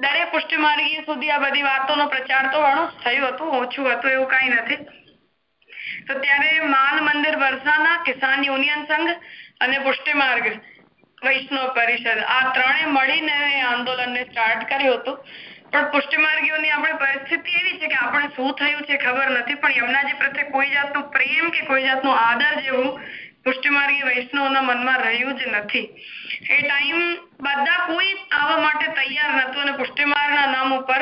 દરેક પુષ્ટિ માર્ગી સુધી આ બધી વાતોનો પ્રચાર તો ઘણો થયું હતું, ઓછું હતું એવું કઈ નથી. તો ત્યારે માન મંદિર વરસાના કિસાન યુનિયન સંઘ અને પુષ્ટિ માર્ગ વૈષ્ણવ પરિષદ આ ત્રણે મળીને આંદોલનને સ્ટાર્ટ કર્યું હતું. પણ પુષ્ટિ માર્ગીઓની આપણી પરિસ્થિતિ એવી છે કે આપણે શું થયું છે ખબર નથી, પણ એમના જે પ્રત્યે કોઈ જાતનું પ્રેમ કે કોઈ જાતનું આદર જેવું પુષ્ટિમાર્ગી વૈષ્ણવના મનમાં રહ્યું જ નથી. એ ટાઈમ બધા કોઈ આવવા માટે તૈયાર નતું અને પુષ્ટિમાર્ગના નામ ઉપર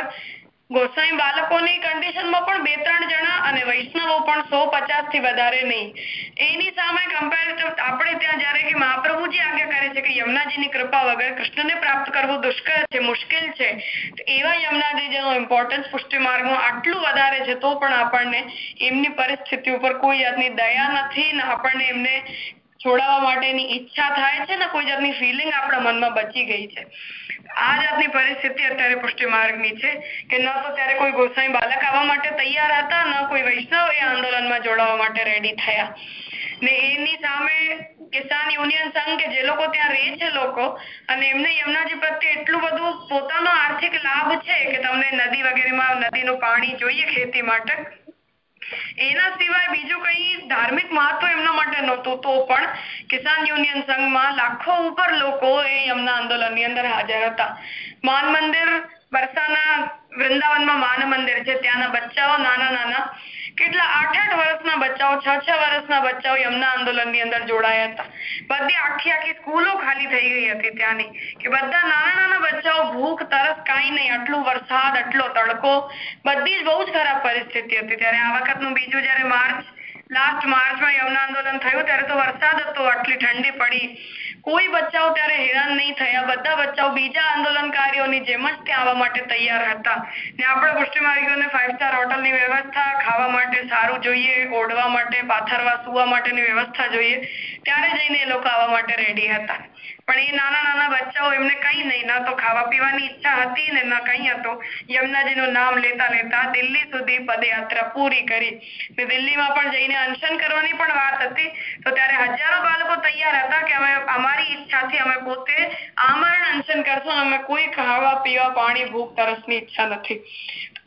ગોસાઈ બાળકોની કન્ડિશનમાં પણ બે ત્રણ જણા અને વૈષ્ણવો પણ સો પચાસથી વધારે નહીં. એની સામે કમ્પેરેટિવ આપણે ત્યાં જયારે કે મહાપ્રભુજી આજ્ઞા કરે છે કે યમુનાજીની કૃપા વગર કૃષ્ણને પ્રાપ્ત કરવું દુષ્કર છે, મુશ્કેલ છે, તો એવા યમુનાજી જેનો ઇમ્પોર્ટન્સ પુષ્ટિ માર્ગમાં આટલું વધારે છે, તો પણ આપણને એમની પરિસ્થિતિ ઉપર કોઈ જાતની દયા નથી ને આપણને એમને છોડાવવા માટેની ઈચ્છા થાય છે ને કોઈ જાતની ફિલિંગ આપણા મનમાં બચી ગઈ છે. આ જાતની પરિસ્થિતિ અત્યારે પુષ્ટિ માર્ગની છે કે ન તો ત્યારે કોઈ ગોસાઈ બાલક આવવા માટે તૈયાર હતા, ન કોઈ વૈષ્ણવ એ આંદોલનમાં જોડાવા માટે રેડી થયા. ને એની સામે કિસાન યુનિયન સંઘ કે જે લોકો ત્યાં રહે છે લોકો, અને એમને યમુનાજી પ્રત્યે એટલું બધું પોતાનો આર્થિક લાભ છે કે તમને નદી વગેરેમાં નદીનું પાણી જોઈએ ખેતી માટે. એના સિવાય બીજું કઈ ધાર્મિક મહત્વ એમના માટે નહોતું. તો પણ કિસાન યુનિયન સંઘમાં લાખો ઉપર લોકો એ એમના આંદોલનની અંદર હાજર હતા. માન મંદિર, બરસાના વૃંદાવનમાં માન મંદિર છે. ત્યાંના બચ્ચાઓ નાના નાના કેટલા આઠ આઠ વર્ષના બચ્ચાઓ છ છ વર્ષના બચ્ચાઓ યમુના આંદોલનની અંદર જોડાયા હતા. બધી આખી આખી સ્કૂલો ખાલી થઈ ગઈ હતી ત્યાંની. કે બધા નાના નાના બચ્ચાઓ ભૂખ, તરસ, કાંઈ નહીં, આટલું વરસાદ, આટલો તડકો, બધી જ બહુ જ ખરાબ પરિસ્થિતિ હતી. ત્યારે આ વખતનું બીજું જયારે માર્ચ લાસ્ટ માર્ચમાં યમુના આંદોલન થયું, ત્યારે તો વરસાદ હતો આટલી ઠંડી પડી. કોઈ બચ્ચાઓ ત્યારે હેરાન નહીં થયા. બધા બચ્ચાઓ બીજા આંદોલનકારીઓની જેમ જ ત્યાં આવવા માટે તૈયાર હતા. ને આપણે પુષ્ટિ માર્ગીઓને ફાઈવ સ્ટાર હોટલની વ્યવસ્થા, ખાવા માટે સારું જોઈએ, ઓઢવા માટે, પાથરવા, સુવા માટેની વ્યવસ્થા જોઈએ. ત્યારે જઈને એ લોકો આવવા માટે રેડી હતા. પણ એ નાના નાના બચ્ચાઓ એમને કઈ નહીં, ના તો ખાવા પીવાની ઈચ્છા હતી ને ના કઈ હતું. યમુનાજીનું નામ લેતા લેતા દિલ્હી સુધી પદયાત્રા પૂરી કરી. દિલ્હીમાં પણ જઈને અનશન કરવાની પણ વાત હતી. તો ત્યારે હજારો બાળકો તૈયાર હતા કે અમે અમારી ઈચ્છાથી અમે પોતે આમરણ અનશન કરશું અમે કોઈ ખાવા પીવા પાણી ભૂખ તરસની ઈચ્છા નથી.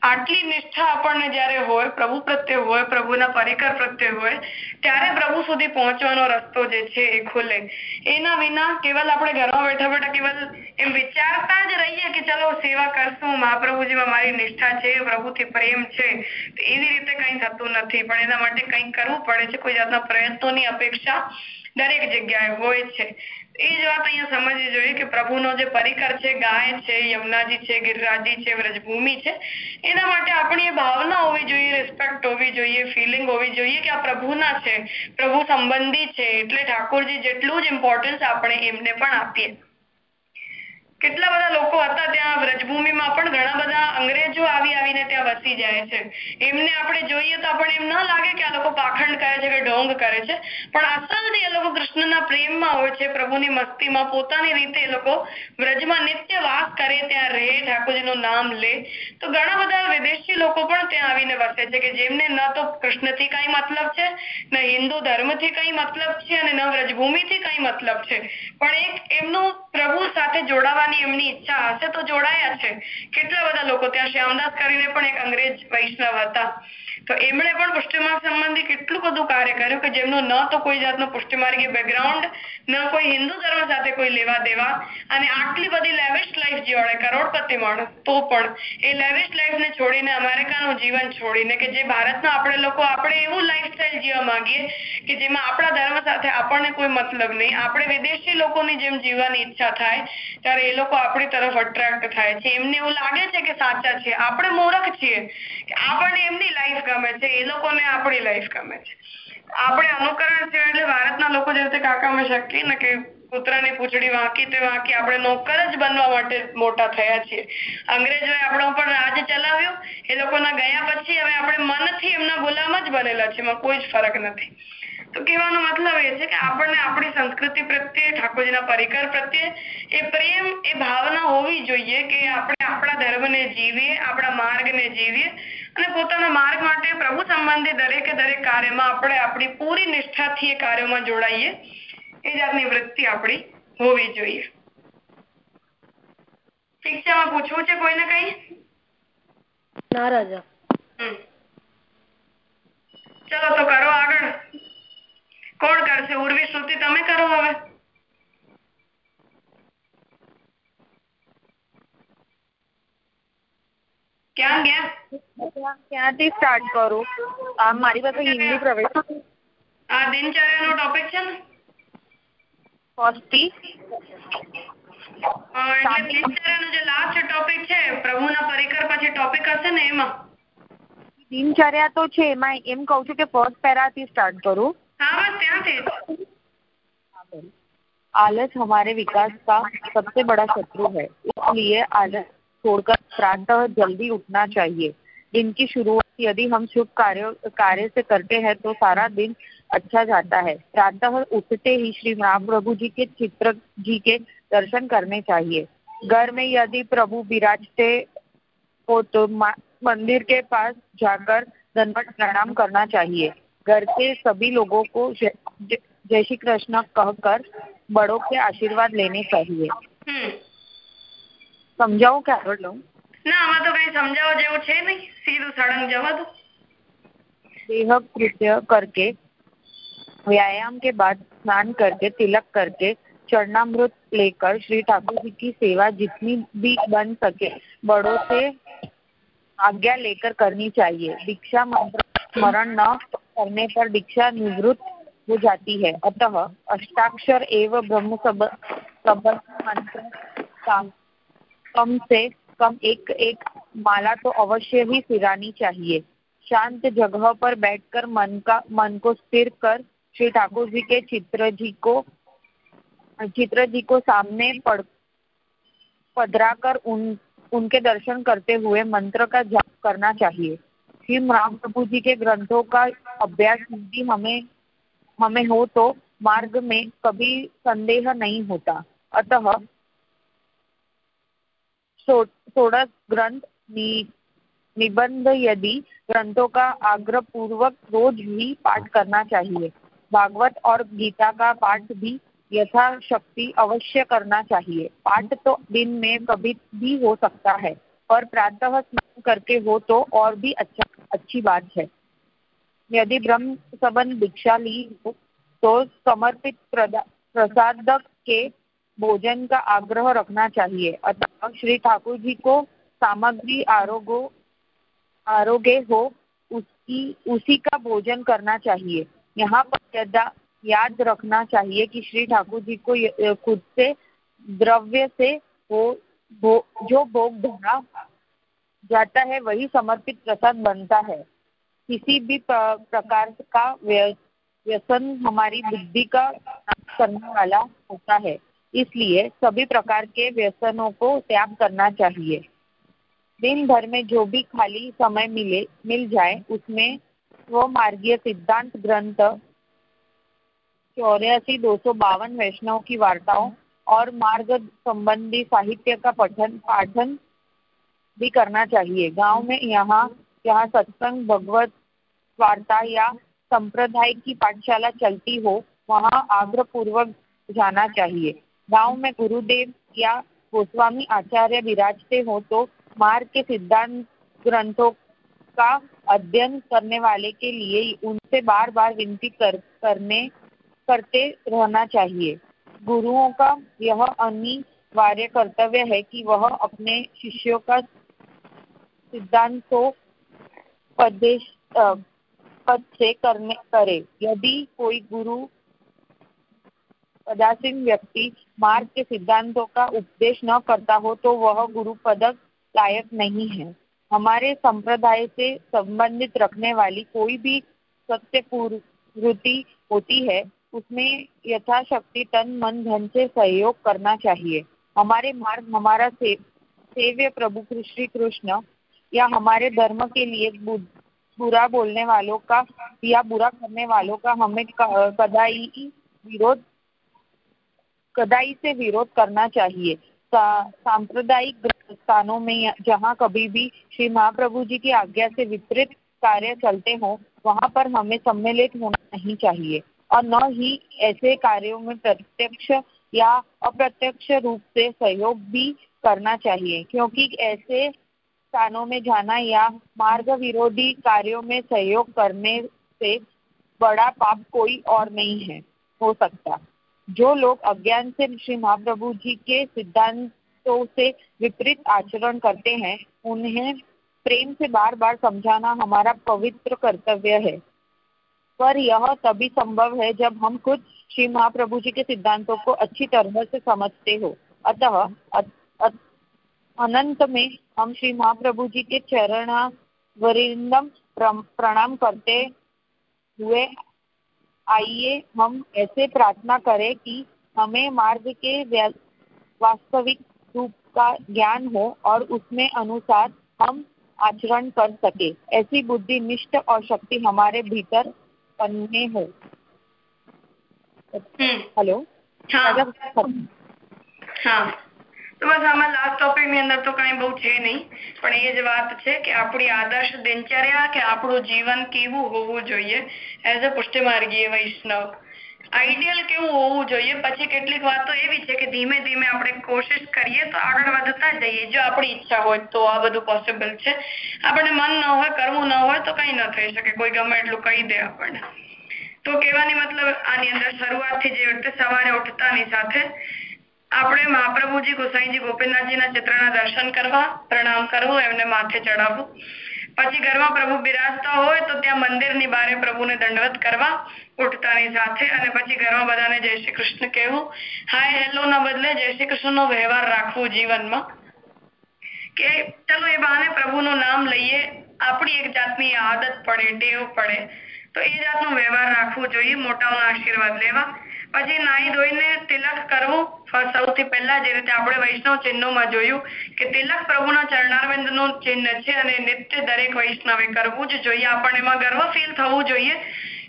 આટલી નિષ્ઠા આપણને જયારે હોય, પ્રભુ પ્રત્યે હોય, પ્રભુના પરિકર પ્રત્યે હોય, ત્યારે પ્રભુ સુધી પહોંચવાનો રસ્તો જે છે એ ખુલે. એના વિના કેવલ આપણે ઘરમાં બેઠા બેઠા કેવલ એમ વિચારતા જ રહીએ કે ચલો સેવા કરશું, મહાપ્રભુજીમાં મારી નિષ્ઠા છે, પ્રભુથી પ્રેમ છે એવી રીતે કઈ થતું નથી. પણ એના માટે કંઈક કરવું પડે છે, કોઈ જાતના પ્રયત્નોની અપેક્ષા દરેક જગ્યાએ હોય છે. એ જ વાત અહીંયા સમજવી જોઈએ કે પ્રભુનો જે પરિકર છે, ગાય છે, યમુનાજી છે, ગિરરાજી છે, વ્રજભૂમિ છે, એના માટે આપણી એ ભાવના હોવી જોઈએ રિસ્પેક્ટ હોવી જોઈએ ફિલિંગ હોવી જોઈએ કે આ પ્રભુના છે, પ્રભુ સંબંધી છે, એટલે ઠાકોરજી જેટલું જ ઇમ્પોર્ટન્સ આપણે એમને પણ આપીએ. કેટલા બધા લોકો હતા ત્યાં, વ્રજભૂમિમાં પણ ઘણા બધા અંગ્રેજો આવી આવીને ત્યાં વસી જાય છે. એમને આપણે જોઈએ તો આપણને એમ ના લાગે કે આ લોકો પાખંડ કરે છે કે ઢોંગ કરે છે, પણ અસલથી એ લોકો કૃષ્ણના પ્રેમમાં હોય છે, પ્રભુની મસ્તીમાં, પોતાની રીતે એ લોકો વ્રજમાં નિત્ય વાસ કરે, ત્યાં રહે, ઠાકોરજીનું નામ લે. તો ઘણા બધા વિદેશી લોકો પણ ત્યાં આવીને વસે છે કે જેમને ન તો કૃષ્ણથી કઈ મતલબ છે, ન હિન્દુ ધર્મથી કઈ મતલબ છે અને ન વ્રજભૂમિથી કઈ મતલબ છે. પણ એક એમનું પ્રભુ સાથે એમની ઈચ્છા હશે તો જોડાયા છે. કેટલા બધા લોકો ત્યાં શ્યામદાસ કરીને પણ એક અંગ્રેજ વૈષ્ણવ હતા. તો એમણે પણ પુષ્ટિમાર્ગ સંબંધી કેટલું બધું કાર્ય કર્યું કે જેમનું ન તો કોઈ જાતનું પુષ્ટિમાર્ગી બેકગ્રાઉન્ડ ન કોઈ હિન્દુ ધર્મ સાથે કોઈ લેવા દેવા અને આટલી બધી લેવિશ લાઈફ જીવાડે કરોડપતિ માણસ તો પણ એ લેવિશ લાઈફને છોડીને અમેરિકાનું જીવન છોડીને કે જે ભારતના આપણે લોકો આપણે એવું લાઈફસ્ટાઈલ જીવવા માંગીએ કે જેમાં આપણા ધર્મ સાથે આપણને કોઈ મતલબ નહીં. આપણે વિદેશી લોકોની જેમ જીવવાની ઈચ્છા થાય ત્યારે એ લોકો આપણી તરફ અટ્રેક્ટ થાય છે. એમને એવું લાગે છે કે સાચા છે. આપણે મૂર્ખ છીએ. આપણને એમની લાઈફ ગમે છે. એ લોકોને આપણી લાઈફ ગમે છે. આપણે અનુકરણ છે એટલે ભારતના લોકો જે રીતે કાકામાં શક્તિ ને કે કૂતરાની પૂંછડી વાંકી તે વાંકી આપણે નોકર જ બનવા માટે મોટા થયા છીએ. અંગ્રેજોએ આપણા ઉપર રાજ ચલાવ્યું. એ લોકોના ગયા પછી હવે આપણે મનથી એમના ગુલામ જ બનેલા છે એમાં કોઈ જ ફરક નથી. તો કહેવાનો મતલબ એ છે કે આપણને આપણી સંસ્કૃતિ પ્રત્યે, ઠાકોરજીના પરિકર પ્રત્યે એ પ્રેમ, એ ભાવના હોવી જોઈએ કે આપણે આપણા ધર્મને જીવીએ, આપણા માર્ગને જીવીએ. અને પોતાના માર્ગ માટે પ્રભુ સંબંધી દરેકે દરેક કાર્યમાં આપણે આપણી પૂરી નિષ્ઠાથી એ કાર્યોમાં જોડાઈએ. એ જાતની વૃત્તિ આપણી હોવી જોઈએ. શિક્ષામાં પૂછવું છે કોઈને કઈ? ના રાજા. ચલો તો કરો આગળ. કોણ કરશે? ઉર્વી શ્રુતિ તમે કરો હવે. ક્યાં ગયા ક્યાંથી સ્ટાર્ટ કરું આમ મારી પાસે હિન્દી પ્રવેશ આ દિનચર્યાનો ટોપિક છે ને ફર્સ્ટથી અ, એટલે દિનચર્યાનો જે લાસ્ટ ટોપિક છે પ્રભુના પરિકર પછી ટોપિક હશે ને એમાં દિનચર્યા તો છે એમાં એમ કહું છું કે ફર્સ્ટ પેરાથી સ્ટાર્ટ કરું હા બસ ત્યાંથી જ. आलस हमारे विकास का सबसे बड़ा शत्रु है इसलिए आलस छोड़कर प्रातः जल्दी उठना चाहिए। दिन की शुरुआत यदि हम शुभ कार्य कार्य से करते हैं तो सारा दिन अच्छा जाता है। प्रातः उठते ही श्री राम प्रभु जी के चित्र जी के दर्शन करने चाहिए। घर में यदि प्रभु विराजते हो तो मंदिर के पास जाकर दंडवत प्रणाम करना चाहिए। घर के सभी लोगों को जय श्री कृष्ण कहकर बड़ों के आशीर्वाद लेने चाहिए। समझाओ क्या? कर लो ના આમાં તો કઈ સમજાવવા જેવું છે નહીં સીધું સળંગ જવા દો देह कृत्य करके व्यायाम के बाद स्नान करके तिलक करके चरणामृत लेकर श्री ठाकुर जी की सेवा जितनी भी बन सके बड़ों से आज्ञा लेकर करनी चाहिए दीक्षा मंत्र स्मरण न करने पर दीक्षा निवृत्त हो जाती है अतः अष्टाक्षर एवं ब्रह्म सब संबंध मंत्र का कम से कम एक एक माला तो अवश्य ही सिरानी चाहिए। शांत जगह पर बैठकर मन का, मन को स्थिर कर श्री ठाकुर जी के चित्र जी को, चित्र जी को सामने पढ़ पधरा कर उन, उनके दर्शन करते हुए मंत्र का जाप करना चाहिए। श्री राम प्रभु जी के ग्रंथों का अभ्यास यदि हमें हमें हो तो मार्ग में कभी संदेह नहीं होता। अतः ग्रंथ निबंध यदि ग्रंथों का आग्रह पूर्वक रोज ही पाठ करना चाहिए। भागवत और गीता का पाठ भी यथाशक्ति अवश्य करना चाहिए। पाठ तो दिन में कभी भी हो सकता है और प्रातः स्नान करके हो तो और भी अच्छा अच्छी बात है। यदि ब्रह्म संबंध दीक्षा ली हो तो समर्पित प्रसादक के भोजन का आग्रह रखना चाहिए। अतः श्री ठाकुर जी को सामग्री आरोग्य आरोग्य हो उसकी उसी का भोजन करना चाहिए। यहाँ पर यदा रखना चाहिए कि श्री ठाकुर जी को खुद से द्रव्य से वो भो, जो भोग धरा जाता है वही समर्पित प्रसाद बनता है। किसी भी प्रकार का व्य- व्यसन हमारी बुद्धि का करने वाला होता है। इसलिए सभी प्रकार के व्यसनों को त्याग करना चाहिए। दिन भर में जो भी खाली समय मिले, मिल जाए, उसमें स्वमार्गीय सिद्धांत, ग्रंथ, चौरासी, दो सौ बावन वैष्णव की वार्ताओं और मार्ग संबंधी साहित्य का पठन, पाठन भी करना चाहिए। गाँव में यहाँ यहाँ सत्संग, भगवत वार्ता या संप्रदाय की पाठशाला चलती हो, वहाँ आग्रह पूर्वक जाना चाहिए। गाँव में गुरुदेव या गोस्वामी आचार्य विराजते हो तो मार्ग के सिद्धांत ग्रंथों का अध्ययन करने वाले के लिए उनसे बार बार विनती कर, करने करते रहना चाहिए। गुरुओं का यह अनिवार्य कर्तव्य है कि वह अपने शिष्यों का सिद्धांतों पदेश पद से करने करे। यदि कोई गुरु पदासीन व्यक्ति मार्ग के सिद्धांतों का उपदेश न करता हो तो वह गुरु पदक लायक नहीं है। हमारे संप्रदाय से संबंधित रखने वाली कोई भी सत्य पूर्ति होती है उसमें यथाशक्ति तन मन धन से सहयोग करना चाहिए। हमारे मार्ग हमारा से, सेव्य प्रभु श्री कृष्ण या हमारे धर्म के लिए बुरा बोलने वालों का या बुरा करने वालों का हमें कदाई विरोध कदाई से विरोध करना चाहिए। सांप्रदायिक स्थानों में जहाँ कभी भी श्री महाप्रभु जी की आज्ञा से विपरीत कार्य चलते हों, वहाँ पर हमें सम्मिलित होना नहीं चाहिए। और न ही ऐसे कार्यों में प्रत्यक्ष या अप्रत्यक्ष रूप से सहयोग भी करना चाहिए, क्योंकि ऐसे स्थानों में जाना या मार्ग विरोधी कार्यों में सहयोग करने से बड़ा पाप कोई और नहीं है, हो सकता। जो लोग अज्ञान से श्री महाप्रभु जी के सिद्धांतों से विपरीत आचरण करते हैं, उन्हें प्रेम से बार बार समझाना हमारा पवित्र कर्तव्य है। पर यह तभी संभव है जब हम खुद श्री महाप्रभु जी के सिद्धांतों को अच्छी तरह से समझते हो। अतः अनंत में हम श्री महाप्रभु जी के चरण वरिंदम प्रणाम करते हुए आइए हम ऐसे प्रार्थना करें कि हमें मार्ग के वास्तविक रूप का ज्ञान हो और उसमें अनुसार हम आचरण कर सके। ऐसी बुद्धि निष्ठ और शक्ति हमारे भीतर पन्ने हो। हम्म। हेलो? हाँ, हाँ, તો બસ આમાં લાસ્ટ ટોપિકની અંદર તો કઈ બહુ છે નહીં, પણ એ જ વાત છે કે આપણી આદર્શ દિનચર્યા કે આપણું જીવન કેવું હોવું જોઈએ એઝ અ પુષ્ટિમાર્ગીય વૈષ્ણવ. આઈડિયલ કેવું હોવું જોઈએ, પછી કેટલીક વાતો એવી છે કે ધીમે ધીમે આપણે કોશિશ કરીએ તો આગળ વધતા જઈએ, જો આપણી ઈચ્છા હોય તો આ બધું પોસિબલ છે. આપણે મન ન હોય, કરવું ન હોય તો કઈ ન થઈ શકે, કોઈ ગમે એટલું કહી દે આપણને. તો કહેવાની મતલબ આની અંદર શરૂઆતથી જે સવારે ઉઠતાની સાથે આપણે મહાપ્રભુજી ગોસાઈજી ગોપીનાથજીના ચિત્રના દર્શન કરવા, પ્રણામ કરવું, એમને માથે ચડાવવું પછી ઘરમાં પ્રભુ બિરાજતા હોય તો ત્યાં મંદિરની બારે પ્રભુને દંડવત કરવા, ઉઠતાની સાથે અને પછી ઘરમાં બધાને જય શ્રી કૃષ્ણ કહેવું. હાય હેલો ના બદલે જય શ્રી કૃષ્ણનો વ્યવહાર રાખવું જીવનમાં. કે ચલો એ બહાને પ્રભુનું નામ લઈએ. આપણી એક જાતની આદત પડે, ટેવ પડે. તો એ જાતનો વ્યવહાર રાખવો જોઈએ, મોટાઓના આશીર્વાદ લેવા. પછી નાહી ધોઈને તિલક કરવું સૌથી પહેલા જે રીતે આપણે વૈષ્ણવ ચિહ્નોમાં જોયું કે તિલક પ્રભુના ચરણારવિંદનું ચિહ્ન છે અને નિત્ય દરેક વૈષ્ણવે કરવું જ જોઈએ. આપણને એમાં ગર્વ ફીલ થવું જોઈએ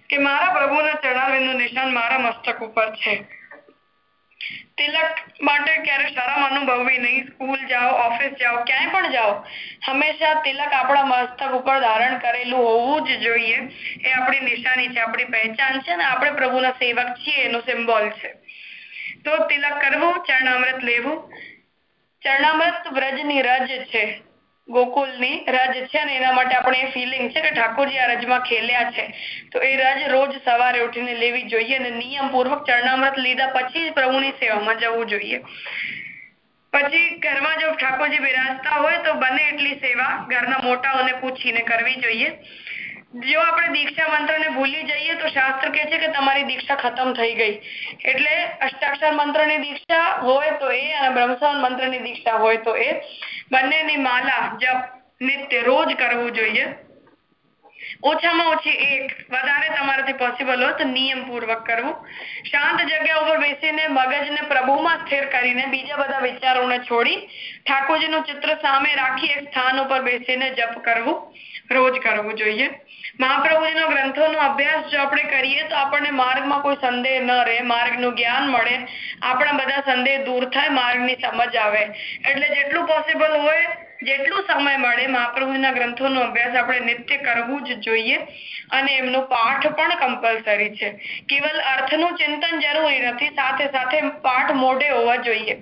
કે મારા પ્રભુના ચરણારવિંદનું નિશાન મારા મસ્તક ઉપર છે. તિલક માટે ક્યારે શરમ અનુભવવી નહીં. સ્કૂલ જાઓ, ઓફિસ જાઓ, ક્યાંય પણ જાઓ. હંમેશા તિલક આપણા મસ્તક ઉપર ધારણ કરેલું હોવું જ જોઈએ. એ આપણી નિશાની છે, આપણી પહેચાન છે ને આપણે પ્રભુના સેવક છીએ, એનો સિમ્બોલ છે. તો તિલક કરવું, ચરણામૃત લેવું. ચરણામૃત વ્રજની રજ છે. ગોકુલની રજ છે ને એના માટે આપણે ફિલિંગ છે કે ઠાકોરજી આ રજમાં ખેલ્યા છે. તો એ રજ રોજ સવારે ઉઠીને લેવી જોઈએ અને નિયમ પૂર્વક ચરણામૃત લીધા પછી જ પ્રભુની સેવામાં જવું જોઈએ. પછી ઘરમાં જો ઠાકોરજી બિરાજતા હોય તો બને એટલી સેવા ઘરના મોટાઓને પૂછીને કરવી જોઈએ. જો આપણે દીક્ષા મંત્ર ને ભૂલી જઈએ તો શાસ્ત્ર કે છે કે તમારી દીક્ષા ખતમ થઈ ગઈ. એટલે અષ્ટાક્ષર મંત્રની દીક્ષા હોય તો એ અને બ્રહ્મસન મંત્રની દીક્ષા હોય તો એ બંનેની માલા જપ નિત્ય રોજ કરવું જોઈએ. ઓછામાં ઓછી એક, વધારે તમારાથી પોસિબલ હોય તો નિયમ પૂર્વક કરવું. શાંત જગ્યા ઉપર બેસીને મગજને પ્રભુમાં સ્થિર કરીને બીજા બધા વિચારોને છોડી ઠાકોરજીનું ચિત્ર સામે રાખી એક સ્થાન ઉપર બેસીને જપ કરવું, રોજ કરવું જોઈએ. મહાપ્રભુજીનો ગ્રંથોનો અભ્યાસ જો આપણે કરીએ તો આપણને માર્ગમાં કોઈ સંદેહ ન રહે, માર્ગનું જ્ઞાન મળે, આપણા બધા સંદેહ દૂર થાય, માર્ગની સમજ આવે. એટલે જેટલું પોસિબલ હોય જેટલું સમય મળે મહાપ્રભુના ગ્રંથોનો અભ્યાસ આપણે નિત્ય કરવું જ જોઈએ અને એમનો પાઠ પણ કમ્પલસરી છે. કેવલ અર્થનું ચિંતન જરૂરી નથી, સાથે સાથે પાઠ મોઢે હોવા જોઈએ.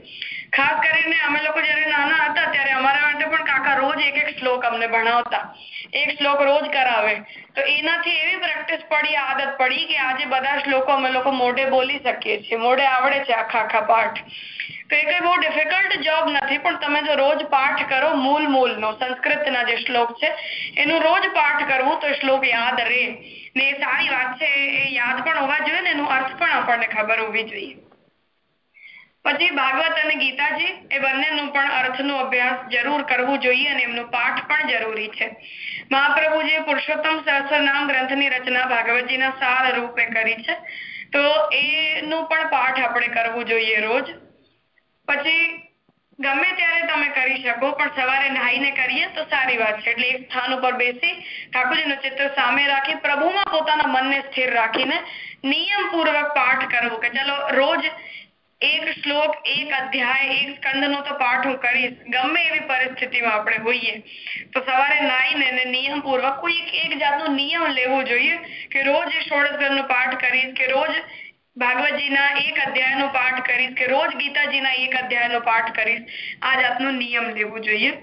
ખાસ કરીને અમે લોકો જયારે નાના હતા ત્યારે અમારા માટે પણ કાકા રોજ એક એક શ્લોક અમને ભણાવતા. એક શ્લોક રોજ કરાવે. તો એનાથી એવી પ્રેક્ટિસ પડી, આદત પડી કે આજે બધા શ્લોકો અમે લોકો મોઢે બોલી શકીએ છીએ. મોઢે આવડે છે આખા આખા પાઠ. તો એ કઈ બહુ ડિફિકલ્ટ જોબ નથી, પણ તમે જો રોજ પાઠ કરો, મૂલ મૂલનો, સંસ્કૃતના જે શ્લોક છે, એનું રોજ પાઠ કરવું તો શ્લોક યાદ રહે. ને એ સારી વાત છે, એ યાદ પણ હોવા જોઈએ ને એનો અર્થ પણ આપણને ખબર હોવી જોઈએ. પછી ભાગવત અને ગીતાજી, એ બંનેનું પણ અર્થનો અભ્યાસ જરૂર કરવું જોઈએ અને એમનો પાઠ પણ જરૂરી છે. મહાપ્રભુજીએ પુરુષોત્તમ સહસ્ત્ર નામ ગ્રંથની રચના ભાગવતજીના સાર રૂપે કરી છે. તો એનું પણ પાઠ આપણે કરવું જોઈએ રોજ. પછી ગમે ત્યારે તમે કરી શકો, પણ સવારે નાહીને કરીએ તો સારી વાત છે. એટલે એક સ્થાન ઉપર બેસી ઠાકોરજીનું ચિત્ર સામે રાખી પ્રભુમાં પોતાના મનને સ્થિર રાખીને નિયમ પૂર્વક પાઠ કરવું કે ચલો રોજ એક શ્લોક, એક અધ્યાય, એક સ્કંદનો તો પાઠ હું કરીશ. ગમે એવી પરિસ્થિતિમાં આપણે હોઈએ, તો સવારે નાઈને નિયમ પૂર્વક કોઈ એક જાતનો નિયમ લેવો જોઈએ કે રોજ ષોડશ ગ્રંથનો પાઠ કરીશ, કે રોજ ભાગવતજીના એક અધ્યાયનો પાઠ કરીશ, કે રોજ ગીતાજીના એક અધ્યાયનો પાઠ કરીશ. આ જાતનો નિયમ લેવો જોઈએ.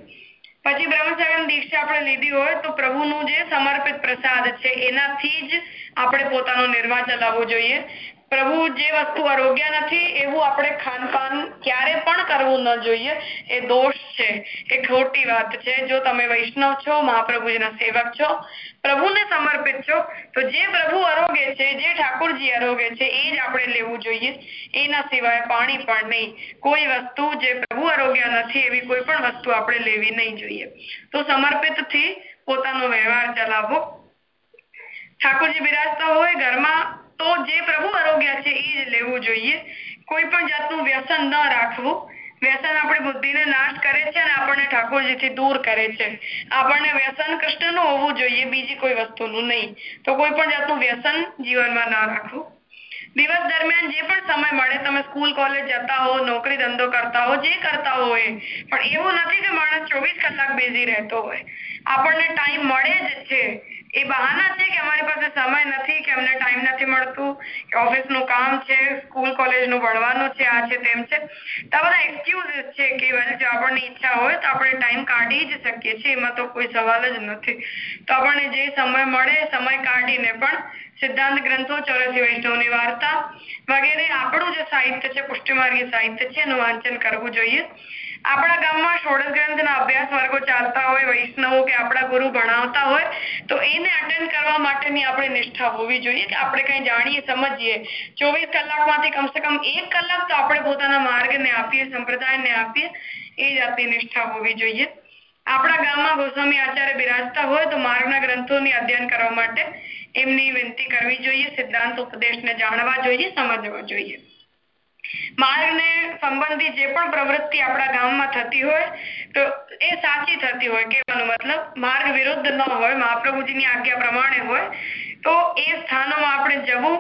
પછી બ્રહ્મચરણ દીક્ષા આપણે લીધી હોય, તો પ્રભુનું જે સમર્પિત પ્રસાદ છે, એનાથી જ આપણે પોતાનો નિર્વાહ ચલાવવો જોઈએ. પ્રભુ જે વસ્તુ આરોગ્ય નથી, એવું આપણે ખાનપાન ક્યારે પણ કરવું ન જોઈએ. એ દોષ છે. એ ખોટી વાત છે. જો તમે વૈષ્ણવ છો, મહાપ્રભુજીના સેવક છો, પ્રભુને સમર્પિત છો, તો જે પ્રભુ આરોગ્ય છે, જે ઠાકોરજી આરોગ્ય છે, એ જ આપણે લેવું જોઈએ. એના સિવાય પાણી પણ નહીં. કોઈ વસ્તુ જે પ્રભુ આરોગ્ય નથી, એવી કોઈ પણ વસ્તુ આપણે લેવી નહીં જોઈએ. તો સમર્પિતથી પોતાનો વ્યવહાર ચલાવવો ઠાકોરજી બિરાજતા હોય, ઘરમાં તો જે પ્રભુ આરોગ્ય છે એ જ લેવું જોઈએ. કોઈ પણ જાતનું વ્યસન ન રાખવું. વ્યસન આપણી બુદ્ધિને નાશ કરે છે અને આપણને ઠાકોરજીથી દૂર કરે છે. આપણને વ્યસન કૃષ્ણનું હોવું જોઈએ, બીજી કોઈ વસ્તુનું નહીં. તો કોઈ પણ જાતનું વ્યસન જીવનમાં ના રાખવું. દિવસ દરમિયાન જે પણ સમય મળે, તમે સ્કૂલ, કોલેજ જતા હો, નોકરી ધંધો કરતા હો, જે કરતા હોય, પણ એવું નથી કે માણસ ચોવીસ કલાક બિઝી રહેતો હોય. આપણને ટાઈમ મળે જ છે. એ બહાના છે કે અમારી પાસે સમય નથી, કે અમને ટાઈમ નથી મળતું, કે ઓફિસનું કામ છે સ્કૂલ કોલેજ ભણવાનું કાઢી જ શકીએ છીએ, એમાં તો કોઈ સવાલ જ નથી. તો આપણને જે સમય મળે, સમય કાઢીને પણ સિદ્ધાંત ગ્રંથો ચોરાસી વૈષ્ણવની વાર્તા વગેરે આપણું જે સાહિત્ય છે, પુષ્ટિમાર્ગી સાહિત્ય છે, એનું વાંચન કરવું જોઈએ. આપણા ગામમાં ષોડશ ગ્રંથના અભ્યાસ વર્ગો ચાલતા હોય, વૈષ્ણવો કે આપણા ગુરુ ભણાવતા હોય, તો એને અટેન્ડ કરવા માટેની આપણે નિષ્ઠા હોવી જોઈએ કે આપણે કઈ જાણીએ, સમજીએ. ચોવીસ કલાકમાંથી કમસે કમ એક કલાક તો આપણે પોતાના માર્ગને આપીએ, સંપ્રદાયને આપીએ, એ જાતની નિષ્ઠા હોવી જોઈએ. આપણા ગામમાં ગોસ્વામી આચાર્ય બિરાજતા હોય, તો માર્ગના ગ્રંથોની અધ્યયન કરવા માટે એમની વિનંતી કરવી જોઈએ, સિદ્ધાંત ઉપદેશને જાણવા જોઈએ, સમજવા જોઈએ. માર્ગને સંબંધી જે પણ પ્રવૃત્તિ આપણા ગામમાં થતી હોય, તો એ સાચી થતી હોય કહેવાનો મતલબ. માર્ગ વિરુદ્ધ ન હોય, મહાપ્રભુજીની આજ્ઞા પ્રમાણે હોય, તો એ સ્થાનોમાં આપણે જવું,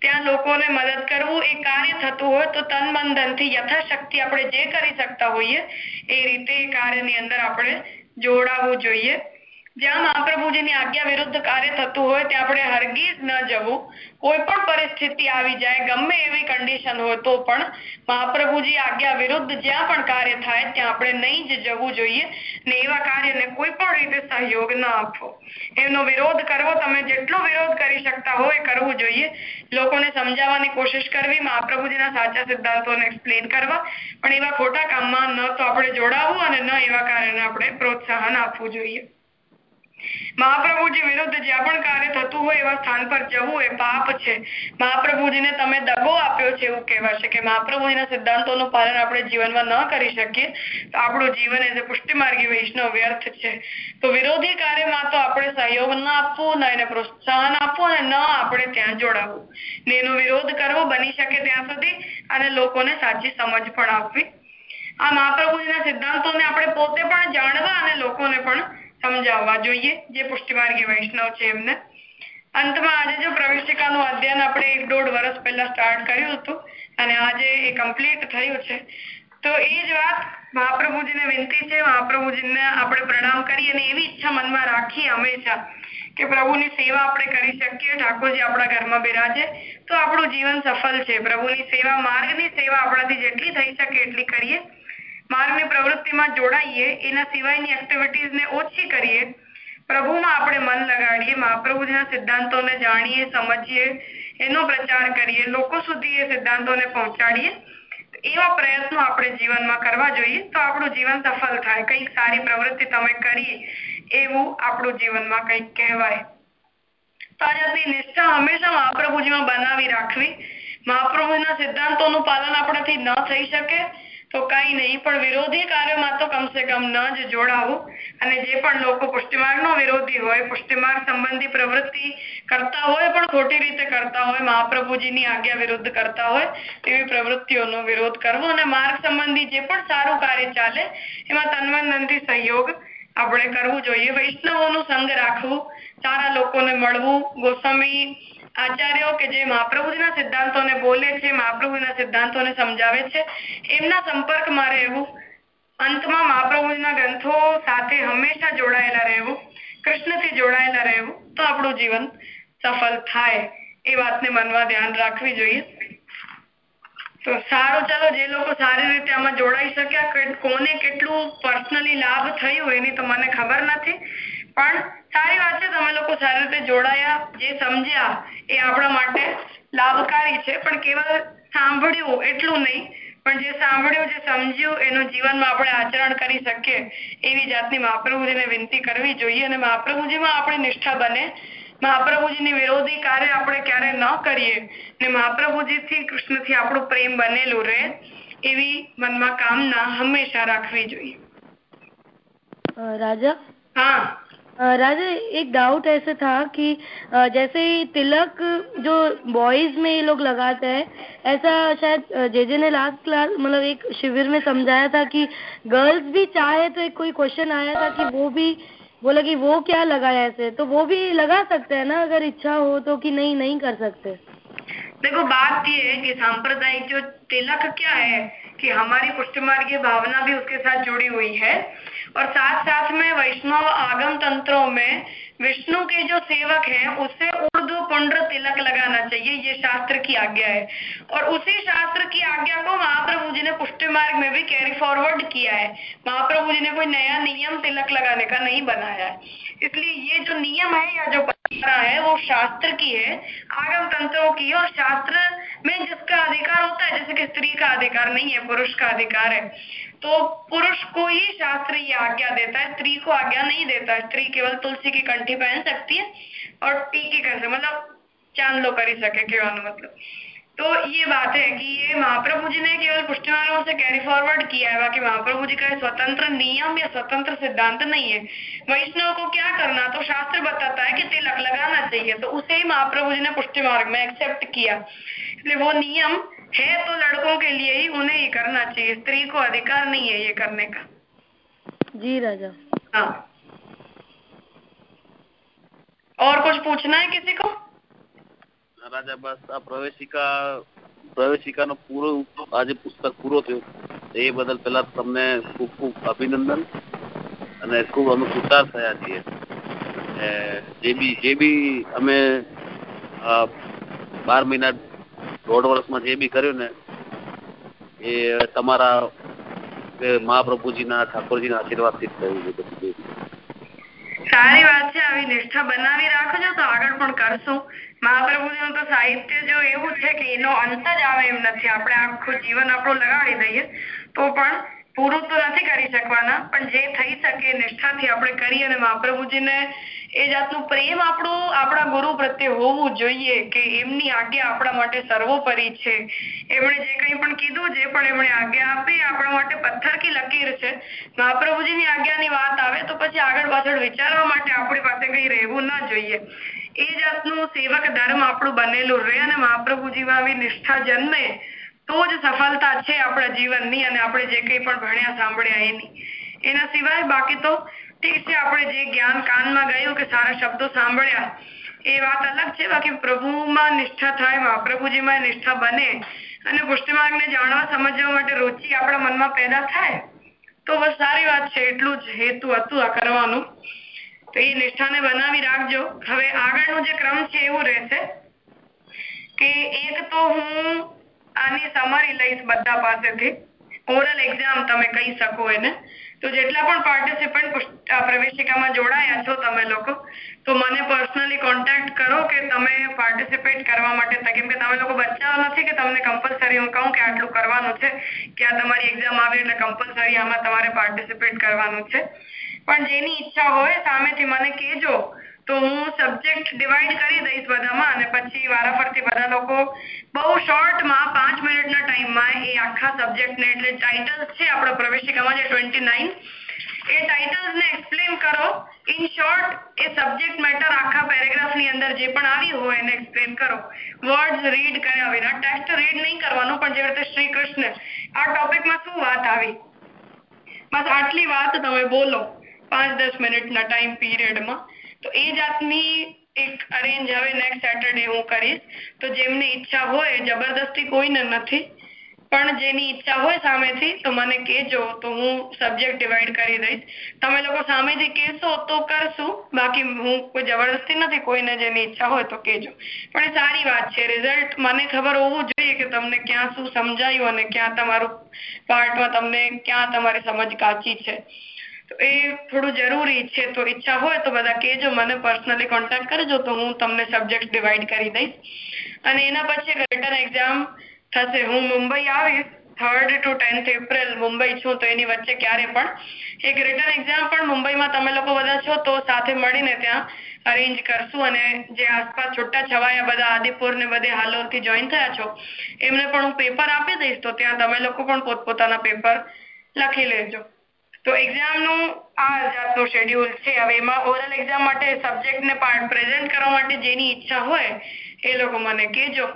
ત્યાં લોકોને મદદ કરવું, એ કાર્ય થતું હોય તો તન મન ધનથી યથાશક્તિ આપણે જે કરી શકતા હોઈએ, એ રીતે કાર્યની અંદર આપણે જોડાવવું જોઈએ. જ્યાં મહાપ્રભુજીની આજ્ઞા વિરુદ્ધ કાર્ય થતું હોય ત્યાં આપણે હરગીજ ન જવું. કોઈ પણ પરિસ્થિતિ આવી જાય, ગમે એવી કન્ડિશન હોય તો પણ મહાપ્રભુજી આજ્ઞા વિરુદ્ધ જ્યાં પણ કાર્ય થાય ત્યાં આપણે નહીં જ જવું જોઈએ ને એવા કાર્યને કોઈ પણ રીતે સહયોગ ન આપવો. એનો વિરોધ કરવો, તમે જેટલો વિરોધ કરી શકતા હોય કરવું જોઈએ. લોકોને સમજાવવાની કોશિશ કરવી મહાપ્રભુજીના સાચા સિદ્ધાંતોને એક્સપ્લેન કરવા. પણ એવા ખોટા કામમાં ન તો આપણે જોડાવવું અને ન એવા કાર્યને આપણે પ્રોત્સાહન આપવું જોઈએ. મહાપ્રભુજી વિરુદ્ધ જ્યાં પણ કાર્ય થતું હોય એવા સ્થાન પર જવું એ પાપ છે. મહાપ્રભુજીને તમે દગો આપ્યો છે એવું કહેવાશે કે મહાપ્રભુજીના સિદ્ધાંતોનું પાલન આપણે જીવનમાં ન કરી શકીએ, તો આપણું જીવન એ પુષ્ટિ માર્ગી વૈષ્ણવ વ્યર્થ છે. તો વિરોધી કાર્યમાં તો આપણે સહયોગ ન આપવું, ન એને પ્રોત્સાહન આપવું અને ન આપણે ત્યાં જોડાવવું ને એનો વિરોધ કરવો બની શકે ત્યાં સુધી અને લોકોને સાચી સમજ પણ આપવી. આ મહાપ્રભુજીના સિદ્ધાંતોને આપણે પોતે પણ જાણવા અને લોકોને પણ સમજાવવા જોઈએ, જે પુષ્ટિમાર્ગી વૈષ્ણવ છે એમને. અંતમાં આજે જો પ્રવેશિકાનું અધ્યયન આપણે એક દોઢ વર્ષ પહેલા સ્ટાર્ટ કર્યું હતું અને આજે એ કમ્પ્લીટ થયું છે. તો એ જ વાત મહાપ્રભુજીને વિનંતી છે. મહાપ્રભુજીને આપણે પ્રણામ કરી અને એવી ઈચ્છા મનમાં રાખીએ હંમેશા કે પ્રભુની સેવા આપણે કરી શકીએ, ઠાકોરજી આપણા ઘરમાં બિરાજે તો આપણું જીવન સફળ છે. પ્રભુની સેવા, માર્ગની સેવા આપણાથી જેટલી થઈ શકે એટલી કરીએ. માર્ગની પ્રવૃત્તિમાં જોડાઈએ, એના સિવાયની એક્ટિવિટીઝને ઓછી કરીએ, પ્રભુમાં આપણે મન લગાડીએ, મહાપ્રભુજીના સિદ્ધાંતોને જાણીએ, સમજીએ, એનો પ્રચાર કરીએ, લોકો સુધી એ સિદ્ધાંતોને પહોંચાડીએ એવા પ્રયત્નો આપણે જીવનમાં કરવા જોઈએ, તો આપણું જીવન સફળ થાય. કંઈક સારી પ્રવૃત્તિ તમે કરી, એવું આપણું જીવનમાં કંઈક કહેવાય. તો આ જાતની નિષ્ઠા હંમેશા મહાપ્રભુજીમાં બનાવી રાખવી. મહાપ્રભુના સિદ્ધાંતોનું પાલન આપણાથી ન થઈ શકે. તો કઈ નહીં, પણ વિરોધી કાર્યમાં તો કમસે કમ ન જ જોડાવું. અને જે પણ લોકો પુષ્ટિમાર્ગનો વિરોધી હોય, પુષ્ટિમાર્ગ સંબંધી પ્રવૃત્તિ કરતા હોય, પણ ખોટી રીતે કરતા હોય, મહાપ્રભુજીની આજ્ઞા વિરુદ્ધ કરતા હોય, તેવી પ્રવૃત્તિઓનો વિરોધ કરવો અને માર્ગ સંબંધી જે પણ સારું કાર્ય ચાલે, એમાં તન્મનથી સહયોગ આપણે કરવું જોઈએ. વૈષ્ણવોનું સંગ રાખવું, સારા લોકોને મળવું, ગોસ્વામી આચાર્યો કે જે મહાપ્રભુજીના સિદ્ધાંતોને બોલે છે મહાપ્રભુના સિદ્ધાંતોને સમજાવે છે, એમના સંપર્કમાં રહેવું, અંતમાં મહાપ્રભુજીના ગ્રંથો સાથે હંમેશા જોડાયેલા રહેવું, કૃષ્ણથી જોડાયેલા રહેવું, તો આપણું જીવન સફળ થાય, એ વાતને મનમાં ધ્યાન રાખવી જોઈએ. તો સારું, ચાલો જે લોકો સારી રીતે આમાં જોડાઈ શક્યા કોને કેટલું પર્સનલી લાભ થયું એની તો મને ખબર નથી. પણ સારી વાત છે તમે લોકો સારી રીતે જોડાયા જે સમજ્યા એ આપણા માટે લાભકારી છે પણ કેવળ સાંભળ્યું એટલું નહીં પણ જે સાંભળ્યું જે સમજ્યું એનું જીવનમાં આપણે આચરણ કરી શકીએ એવી જાતની મહાપ્રભુજીને વિનંતી કરવી જોઈએ અને મહાપ્રભુજીમાં આપણી નિષ્ઠા બને. મહાપ્રભુજીની વિરોધી કાર્ય આપણે ક્યારે ન કરીએ ને મહાપ્રભુજીથી કૃષ્ણથી આપણું પ્રેમ બનેલું રહે એવી મનમાં કામના હંમેશા રાખવી જોઈએ. હા. राजा, एक डाउट ऐसे था कि जैसे तिलक जो बॉयज़ में ये लोग लगाते हैं, ऐसा शायद जेजे ने लास्ट क्लास मतलब एक शिविर में समझाया था कि गर्ल्स भी चाहे तो एक कोई क्वेश्चन आया था कि वो भी, बोला कि वो क्या लगाया ऐसे तो वो भी लगा सकते हैं ना, अगर इच्छा हो तो कि नहीं नहीं कर सकते। देखो, बात ये है कि सांप्रदायिक जो तिलक क्या है कि हमारी पुष्ट मार्गीय भावना भी उसके साथ जुड़ी हुई है। और साथ साथ में वैष्णव आगम तंत्रों में विष्णु के जो सेवक हैं, उसे उर्दू पुंड्र तिलक लगाना चाहिए, ये शास्त्र की आज्ञा है। और उसी शास्त्र की आज्ञा को महाप्रभु जी ने पुष्टि मार्ग में भी कैरी फॉरवर्ड किया है। महाप्रभु जी ने कोई नया नियम तिलक लगाने का नहीं बनाया है। इसलिए ये जो नियम है या जो परंपरा है, वो शास्त्र की है, आगम तंत्रों की और शास्त्र में जिसका अधिकार होता है, जैसे कि स्त्री का अधिकार नहीं है, पुरुष का अधिकार है तो पुरुष को ही शास्त्र ये आज्ञा देता है, स्त्री को आज्ञा नहीं देता स्त्री केवल तुलसी की कंठी पहन सकती है और टीकी कर सकती मतलब चाँद लो करी सके कहવાનો मतलब। तो ये बात है कि ये महाप्रभु जी ने केवल पुष्टिमानों से कैरी फॉरवर्ड किया है, बाकी महाप्रभु जी का स्वतंत्र नियम या स्वतंत्र सिद्धांत नहीं है। वैष्णव को क्या करना तो शास्त्र बताता है कि तिलक लगाना चाहिए तो उसे ही महाप्रभु जी ने पुष्टि मार्ग में एक्सेप्ट किया। इसलिए वो नियम है तो लड़कों के लिए ही उन्हें ही करना चाहिए स्त्री को अधिकार नहीं है ये करने का जी राजा हाँ और कुछ पूछना है किसी को રાજા બસ આ પ્રવેશિકા પ્રવેશિકાનો પૂરો આજે પુસ્તક પૂરો થયો એ બદલ પેલા તમને ખૂબ ખૂબ અભિનંદન અને ખૂબ અમે કૃતાર્થ થયા છીએ જે બી જે બી અમે બાર મહિના દોઢ વર્ષમાં જે બી કર્યું ને, એ તમારા મહાપ્રભુજીના, ઠાકોરજીના આશીર્વાદથી જ થયું છે બધું સારી વાત છે, આવી નિષ્ઠા બનાવી રાખજો, તો આગળ પણ કરશું. મહાપ્રભુજીનું તો સાહિત્ય જો એવું છે કે એનો અંત જ આવે એમ નથી. આપણે આખું જીવન આપણું લગાડી દઈએ, તો પણ પૂરું તો નથી કરી શકવાના, પણ જે થઈ શકે નિષ્ઠાથી આપણે કરી અને મહાપ્રભુજીને એ જાતનું પ્રેમ આપણું, આપણા ગુરુ પ્રત્યે હોવું જોઈએ કે એમની આજ્ઞા આપણા માટે સર્વોપરી છે. એમણે જે કંઈ પણ કીધું જે પણ એમણે આજ્ઞા આપી, આપણા માટે પથ્થર કી લકીર છે. મહાપ્રભુજીની આજ્ઞાની વાત આવે તો પછી આગળ પાછળ વિચારવા માટે આપણી પાસે કંઈ રહેવું ન જોઈએ. એ જાતનું સેવક ધર્મ આપણું બનેલું રહે અને મહાપ્રભુજીમાં આવી નિષ્ઠા તો જ સફળતા છે આપણા જીવનની અને આપણે જે કંઈ પણ ભણ્યા, સાંભળ્યા એની. એના સિવાય બાકી તો ઠીક છે, આપણે જે જ્ઞાન કાનમાં ગયું કે સારા શબ્દો સાંભળ્યા, એ વાત અલગ છે. બાકી પ્રભુમાં નિષ્ઠા થાય, મહાપ્રભુજીમાં નિષ્ઠા બને અને પુષ્ટિમાર્ગને જાણવા, સમજવા માટે રુચિ આપણા મનમાં પેદા થાય, તો બસ સારી વાત છે. એટલું જ હેતુ હતું આ કરવાનું. તો એ નિષ્ઠાને બનાવી રાખજો. હવે આગળનું જે ક્રમ છે, એવું રહેશે કે એક તો હું આની સમરી લઈશ બધા પાસેથી ઓરલ એક્ઝામ તમે કહી શકો એને. તો જેટલા પણ પાર્ટિસિપન્ટ પ્રવેશિકામાં જોડાયા છો તમે લોકો, તો મને પર્સનલી કોન્ટેક્ટ કરો કે તમે પાર્ટિસિપેટ કરવા માટે કેમ કે તમે લોકો બચ્ચાઓ નથી કે તમને કમ્પલસરી હું કહું કે આટલું કરવાનું છે કે આ તમારી એક્ઝામ આવે એટલે કમ્પલસરી આમાં તમારે પાર્ટિસિપેટ કરવાનું છે. પણ જેની ઈચ્છા હોય સામેથી મને કહેજો તો હું સબ્જેક્ટ ડિવાઈડ કરી દઈશ બધામાં અને પછી વારાફરતી બધા લોકો બહુ શોર્ટમાં પાંચ મિનિટના ટાઈમમાં એ આખા સબ્જેક્ટને એટલે ટાઇટલ છે આપણા પ્રવેશિકામાં જે ટ્વેન્ટી નાઇન એ ટાઇટલ્સને એક્સપ્લેન કરો. ઇન શોર્ટ એ સબ્જેક્ટ મેટર આખા પેરેગ્રાફની અંદર જે પણ આવી હોય એને એક્સપ્લેન કરો. વર્ડ્સ રીડ કર્યા વિના? ટેક્સ્ટ રીડ નહીં કરવાનું, પણ જે રીતે શ્રી કૃષ્ણ. આ ટોપિકમાં શું વાત આવી? બસ આટલી વાત તમે બોલો. પાંચ દસ મિનિટના ટાઈમ પીરિયડમાં તો એ જાતની એક અરેન્જ હવે નેક્સ્ટ સેટરડે હું કરીશ. તો જેમની ઈચ્છા હોય, જબરદસ્તી કોઈને નથી. પણ જેની ઈચ્છા હોય સામેથી, તો મને કહેજો. તો હું સબ્જેક્ટ ડિવાઈડ કરી દઈશ. તમે લોકો સામેથી કહેશો તો કરશું. બાકી હું કોઈ જબરદસ્તી નથી, કોઈને જેની ઈચ્છા હોય તો કહેજો. પણ એ સારી વાત છે. રિઝલ્ટ મને ખબર હોવું જોઈએ કે તમને ક્યાં શું સમજાયું અને ક્યાં તમારું પાર્ટમાં તમને ક્યાં તમારી સમજ કાચી છે. તો એ થોડું જરૂરી છે, તો ઈચ્છા હોય તો બધા કહેજો મને પર્સનલી કોન્ટેક્ટ કરજો તો હું તમને સબ્જેક્ટ ડિવાઈડ કરી દઈશ. અને એના પછી રિટર્ન એક્ઝામ થશે. હું મુંબઈ આવીશ third to tenth April Mumbai છું તો એની વચ્ચે ક્યારે પણ. એક રિટર્ન એક્ઝામ પણ મુંબઈમાં તમે લોકો બધા છો તો સાથે મળીને ત્યાં અરેન્જ કરશું અને જે આસપાસ છૂટા છવાયા બધા આદિપુર ને બધે હાલોલથી જોઈન થયા છો, એમને પણ હું પેપર આપી દઈશ તો ત્યાં તમે લોકો પણ પોતપોતાના પેપર લખી લેજો. તો એક્ઝામનું આ જાતનું શેડ્યુલ છે. હવે એમાં ઓરલ એક્ઝામ માટે સબ્જેક્ટને પ્રેઝન્ટ કરવા માટે જેની ઈચ્છા હોય, એ લોકો મને કહેજો.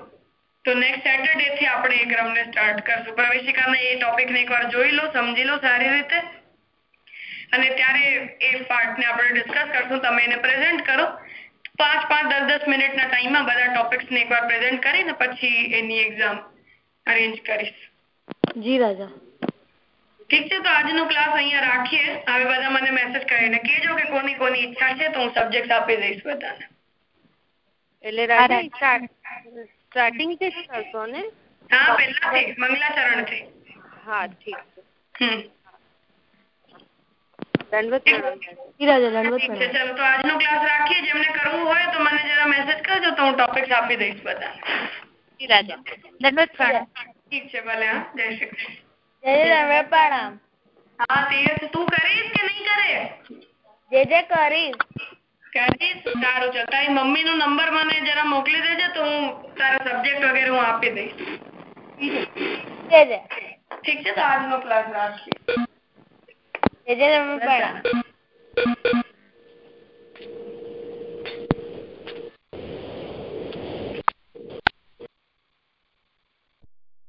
તો નેક્સ્ટ સેટરડે થી આપણે એ ક્રમને સ્ટાર્ટ કરશું. પ્રવેશિકાના એ ટોપિકને એકવાર જોઈ લો, સમજી લો સારી રીતે. અને ત્યારે એ પાર્ટને આપણે ડિસ્કસ કરશું. તમે એને પ્રેઝન્ટ કરો. પાંચ પાંચ, દસ દસ મિનિટના ટાઈમમાં બધા ટોપિક્સને એકવાર પ્રેઝન્ટ કરીને પછી એની એક્ઝામ અરેન્જ કરીશ. જી રાજા. ઠીક છે તો આજનો ક્લાસ અહીંયા રાખીએ. હવે બધા મને મેસેજ કરીને કહેજો કે કોની કોની ઈચ્છા છે તો હું સબ્જેક્ટ આપી દઈશ બધાને. એટલે રાજા? સ્ટાર્ટિંગથી કરશો ને? હા પહેલાથી મંગલાચરણથી. હા ઠીક છે. હમ. દંડવત રાજા ઠીક છે પ્રણામ ચલો તો આજનો ક્લાસ રાખીએ. જેમને કરવું હોય તો મને જરા મેસેજ કરજો તો હું ટોપિક્સ આપી દઈશ બધા દંડવત ઠીક છે ભલે હા. જય શ્રી કૃષ્ણ. જય દંડવત પ્રણામ હા તીર્થ તું કરીશ કે નહીં કરે? જે જે કરીશ. કરીશ? સારું ચાલ. તારી મમ્મી નો નંબર મને જરા મોકલી દેજે તો હું તારા સબ્જેક્ટ વગેરે હું આપી દઈશ. ઠીક છે તો આજનો ક્લાસ રાખીએ. જે જે પ્રણામ